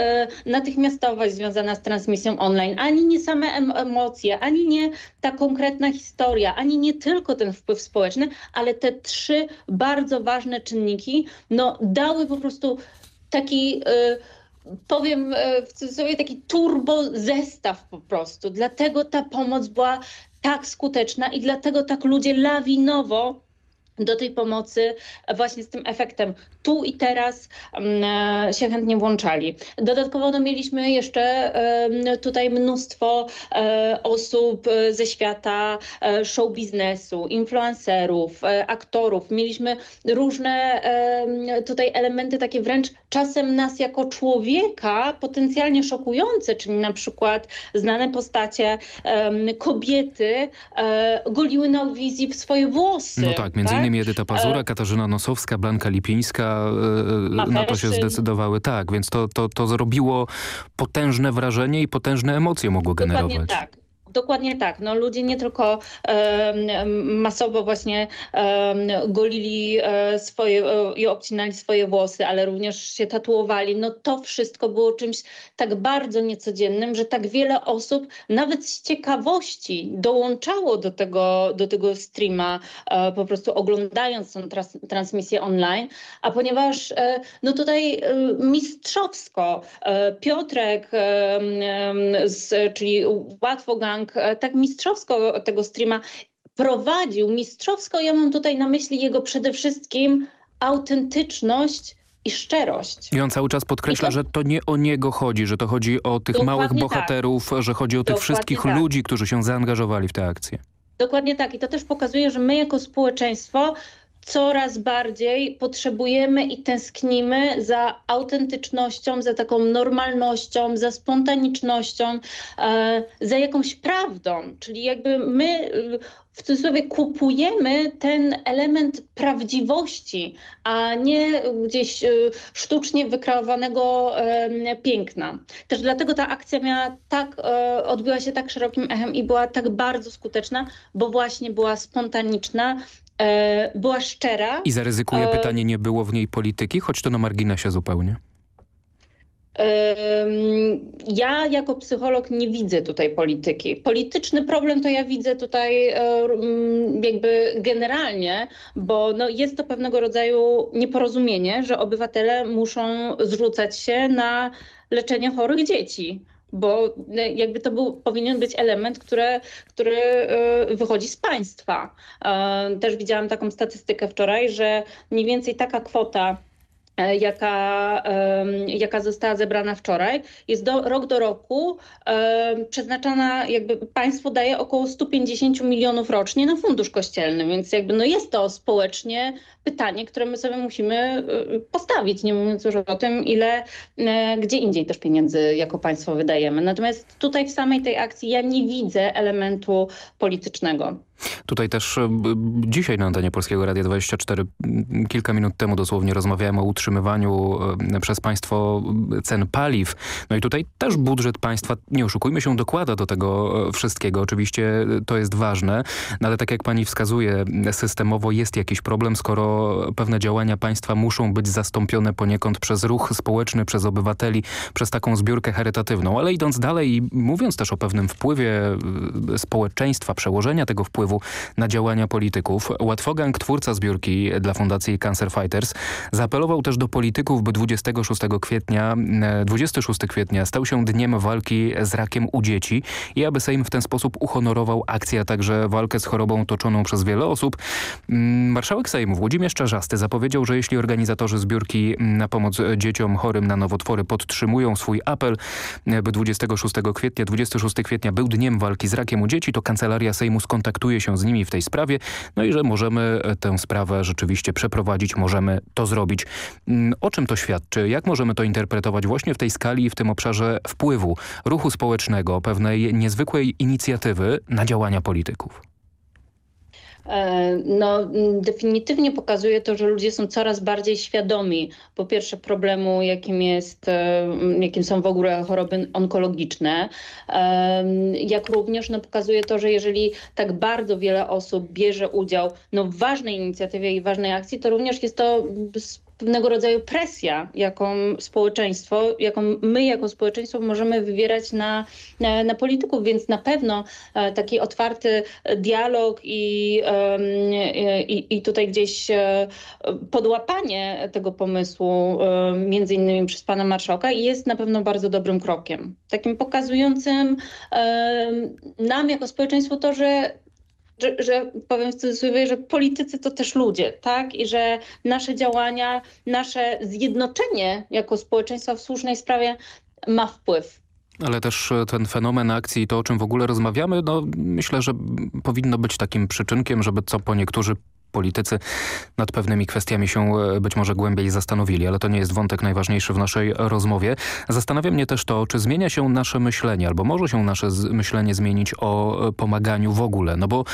natychmiastowość związana z transmisją online, ani nie same em emocje, ani nie ta konkretna historia, ani nie tylko ten wpływ społeczny, ale te trzy bardzo ważne czynniki no, dały po prostu taki... e, powiem e, w cudzysłowie, taki turbo zestaw po prostu. Dlatego ta pomoc była tak skuteczna i dlatego tak ludzie lawinowo do tej pomocy właśnie z tym efektem tu i teraz mm, e, się chętnie włączali. Dodatkowo no, mieliśmy jeszcze tutaj mnóstwo e, osób e, ze świata show biznesu, influencerów, aktorów. Mieliśmy różne tutaj elementy takie wręcz czasem nas jako człowieka potencjalnie szokujące, czyli na przykład znane postacie kobiety goliły na wizji w swoje włosy. No tak, między innymi Edyta Pazura, Katarzyna Nosowska, Blanka Lipińska e, e, na to się Maferszyn. zdecydowały. Tak, więc to, to, to zrobiło potężne wrażenie i potężne emocje mogło Dokładnie generować. tak. Dokładnie tak. No, ludzie nie tylko em, masowo właśnie em, golili e, swoje e, i obcinali swoje włosy, ale również się tatuowali. No to wszystko było czymś tak bardzo niecodziennym, że tak wiele osób nawet z ciekawości dołączało do tego, do tego streama, e, po prostu oglądając tą tras transmisję online. A ponieważ e, no tutaj e, mistrzowsko e, Piotrek, e, z, czyli Łatwogang, e, tak mistrzowsko tego streama prowadził. Mistrzowsko ja mam tutaj na myśli jego przede wszystkim autentyczność i szczerość. I on cały czas podkreśla, to- że to nie o niego chodzi, że to chodzi o tych Dokładnie małych tak. bohaterów, że chodzi o tych Dokładnie wszystkich tak. ludzi, którzy się zaangażowali w tę akcję. Dokładnie tak. I to też pokazuje, że my jako społeczeństwo coraz bardziej potrzebujemy i tęsknimy za autentycznością, za taką normalnością, za spontanicznością, e, za jakąś prawdą. Czyli jakby my y, w cudzysłowie kupujemy ten element prawdziwości, a nie gdzieś y, sztucznie wykreowanego piękna. Też dlatego ta akcja miała tak, e, odbyła się tak szerokim echem i była tak bardzo skuteczna, bo właśnie była spontaniczna, e, była szczera. I zaryzykuję E, pytanie, nie było w niej polityki, choć to na marginesie zupełnie. Ja jako psycholog nie widzę tutaj polityki. Polityczny problem to ja widzę tutaj e, mm, jakby generalnie, bo no jest to pewnego rodzaju nieporozumienie, że obywatele muszą zrzucać się na leczenie chorych dzieci. Bo e, jakby to był, powinien być element, który, który wychodzi z państwa. E, Też widziałam taką statystykę wczoraj, że mniej więcej taka kwota jaka, em, jaka została zebrana wczoraj, jest do, rok do roku przeznaczana, jakby państwo daje około 150 milionów rocznie na fundusz kościelny, więc jakby no jest to społecznie pytanie, które my sobie musimy postawić, nie mówiąc już o tym, ile gdzie indziej też pieniędzy jako państwo wydajemy. Natomiast tutaj w samej tej akcji ja nie widzę elementu politycznego. Tutaj też e, dzisiaj na antenie Polskiego Radia 24 kilka minut temu dosłownie rozmawiałem o utrzymywaniu e, przez państwo cen paliw. No i tutaj też budżet państwa, nie oszukujmy się, dokłada do tego e, wszystkiego. Oczywiście to jest ważne, no ale tak jak pani wskazuje, systemowo jest jakiś problem, skoro pewne działania państwa muszą być zastąpione poniekąd przez ruch społeczny, przez obywateli, przez taką zbiórkę charytatywną. Ale idąc dalej i mówiąc też o pewnym wpływie społeczeństwa, przełożenia tego wpływu wpływu na działania polityków. Łatwogang, twórca zbiórki dla Fundacji Cancer Fighters, zaapelował też do polityków, by 26 kwietnia, 26 e, kwietnia stał się dniem walki z rakiem u dzieci i aby Sejm w ten sposób uhonorował akcję, a także walkę z chorobą toczoną przez wiele osób. Mm, marszałek Sejmu Włodzimierz Czarzasty zapowiedział, że jeśli organizatorzy zbiórki na pomoc dzieciom chorym na nowotwory podtrzymują swój apel, e, by 26 kwietnia, 26 kwietnia był dniem walki z rakiem u dzieci, to Kancelaria Sejmu skontaktuje się z nimi w tej sprawie, no i że możemy e, tę sprawę rzeczywiście przeprowadzić, możemy to zrobić. Mm, o czym to świadczy? Jak możemy to interpretować właśnie w tej skali i w tym obszarze wpływu ruchu społecznego, pewnej niezwykłej inicjatywy na działania polityków? E, no, definitywnie pokazuje to, że ludzie są coraz bardziej świadomi po pierwsze problemu, jakim, jest, e, jakim są w ogóle choroby onkologiczne, e, jak również no, pokazuje to, że jeżeli tak bardzo wiele osób bierze udział no, w ważnej inicjatywie i ważnej akcji, to również jest to pewnego rodzaju presja, jaką społeczeństwo, jaką my jako społeczeństwo możemy wywierać na, na, polityków, więc na pewno e, taki otwarty dialog i, i, i tutaj gdzieś e, podłapanie tego pomysłu e, między innymi przez pana marszałka jest na pewno bardzo dobrym krokiem. Takim pokazującym nam jako społeczeństwo to, że że, że powiem w cudzysłowie, że politycy to też ludzie, tak? I że nasze działania, nasze zjednoczenie jako społeczeństwa w słusznej sprawie ma wpływ. Ale też e, ten fenomen akcji, to o czym w ogóle rozmawiamy, no myślę, że powinno być takim przyczynkiem, żeby co po niektórzy politycy nad pewnymi kwestiami się e, być może głębiej zastanowili, ale to nie jest wątek najważniejszy w naszej rozmowie. Zastanawia mnie też to, czy zmienia się nasze myślenie, albo może się nasze myślenie zmienić o e, pomaganiu w ogóle, no bo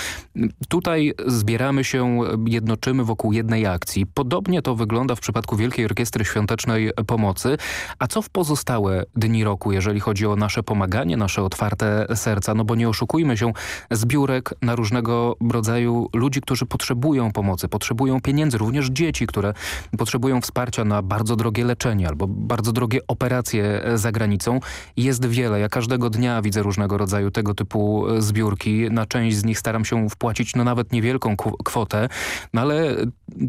tutaj zbieramy się, jednoczymy wokół jednej akcji. Podobnie to wygląda w przypadku Wielkiej Orkiestry Świątecznej Pomocy, a co w pozostałe dni roku, jeżeli chodzi o nasze pomaganie, nasze otwarte serca, no bo nie oszukujmy się, zbiórek na różnego rodzaju ludzi, którzy potrzebują pomocy, potrzebują pieniędzy, również dzieci, które potrzebują wsparcia na bardzo drogie leczenie albo bardzo drogie operacje za granicą. Jest wiele. Ja każdego dnia widzę różnego rodzaju tego typu e, zbiórki. Na część z nich staram się wpłacić no nawet niewielką kwotę, no ale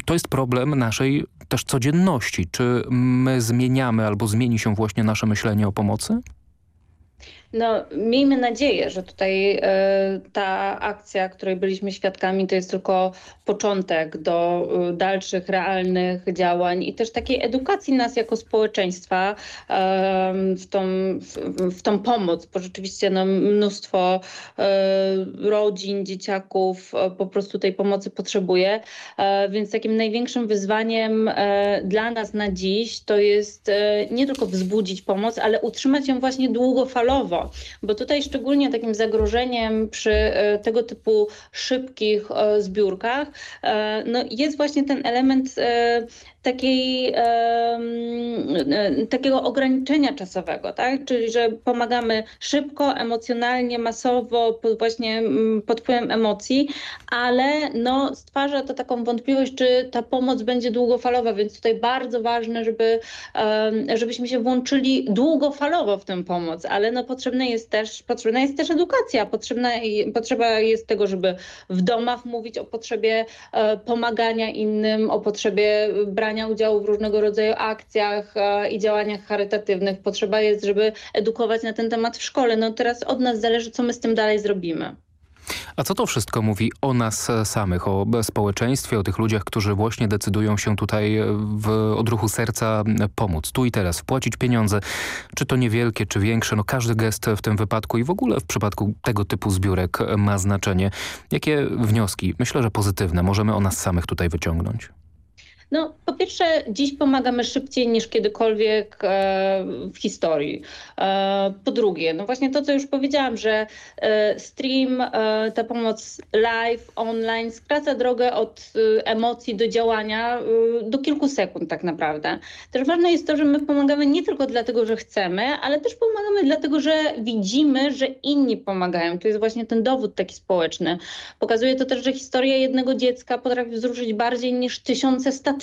to jest problem naszej też codzienności. Czy my zmieniamy albo zmieni się właśnie nasze myślenie o pomocy? No, miejmy nadzieję, że tutaj y, ta akcja, której byliśmy świadkami, to jest tylko początek do y, dalszych, realnych działań i też takiej edukacji nas jako społeczeństwa w, tą, w, tą pomoc, bo rzeczywiście no, mnóstwo rodzin, dzieciaków po prostu tej pomocy potrzebuje, więc takim największym wyzwaniem dla nas na dziś to jest nie tylko wzbudzić pomoc, ale utrzymać ją właśnie długofalowo, bo tutaj szczególnie takim zagrożeniem przy e, tego typu szybkich e, zbiórkach e, no jest właśnie ten element takiej, takiego ograniczenia czasowego, tak? czyli że pomagamy szybko, emocjonalnie, masowo, właśnie pod wpływem emocji, ale no, stwarza to taką wątpliwość, czy ta pomoc będzie długofalowa, więc tutaj bardzo ważne, żeby, żebyśmy się włączyli długofalowo w tę pomoc, ale no, potrzebna, jest też, potrzebna jest też edukacja, potrzebna, potrzeba jest tego, żeby w domach mówić o potrzebie e, pomagania innym, o potrzebie brania brania udziału w różnego rodzaju akcjach e, i działaniach charytatywnych. Potrzeba jest, żeby edukować na ten temat w szkole. No teraz od nas zależy, co my z tym dalej zrobimy. A co to wszystko mówi o nas samych, o społeczeństwie, o tych ludziach, którzy właśnie decydują się tutaj w odruchu serca pomóc, tu i teraz, wpłacić pieniądze, czy to niewielkie, czy większe, no każdy gest w tym wypadku i w ogóle w przypadku tego typu zbiórek ma znaczenie. Jakie wnioski, myślę, że pozytywne, możemy o nas samych tutaj wyciągnąć? No, po pierwsze, dziś pomagamy szybciej niż kiedykolwiek e, w historii. E, po drugie, no właśnie to, co już powiedziałam, że e, stream, ta pomoc live, online skraca drogę od emocji do działania do kilku sekund tak naprawdę. Też ważne jest to, że my pomagamy nie tylko dlatego, że chcemy, ale też pomagamy dlatego, że widzimy, że inni pomagają. To jest właśnie ten dowód taki społeczny. Pokazuje to też, że historia jednego dziecka potrafi wzruszyć bardziej niż tysiące statystyk.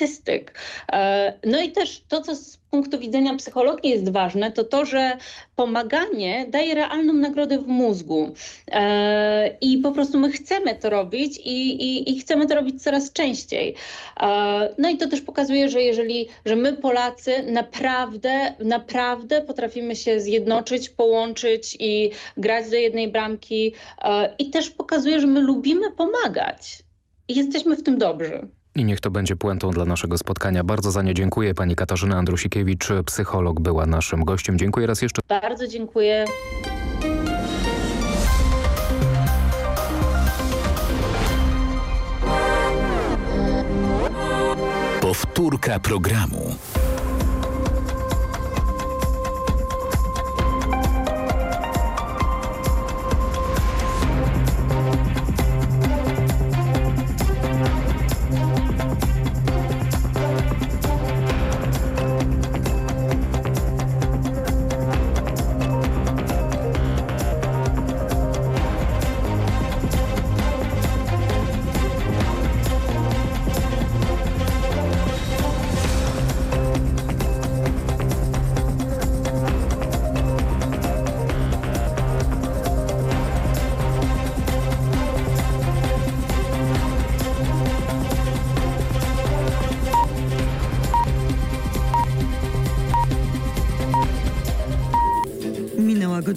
E, No i też to, co z punktu widzenia psychologii jest ważne, to to, że pomaganie daje realną nagrodę w mózgu. E, I po prostu my chcemy to robić i, i, i chcemy to robić coraz częściej. E, No i to też pokazuje, że jeżeli, że my Polacy naprawdę, naprawdę potrafimy się zjednoczyć, połączyć i grać do jednej bramki i też pokazuje, że my lubimy pomagać i jesteśmy w tym dobrzy. I niech to będzie puentą dla naszego spotkania. Bardzo za nie dziękuję. Pani Katarzyna Andrusikiewicz, psycholog, była naszym gościem. Dziękuję raz jeszcze. Bardzo dziękuję. Powtórka programu.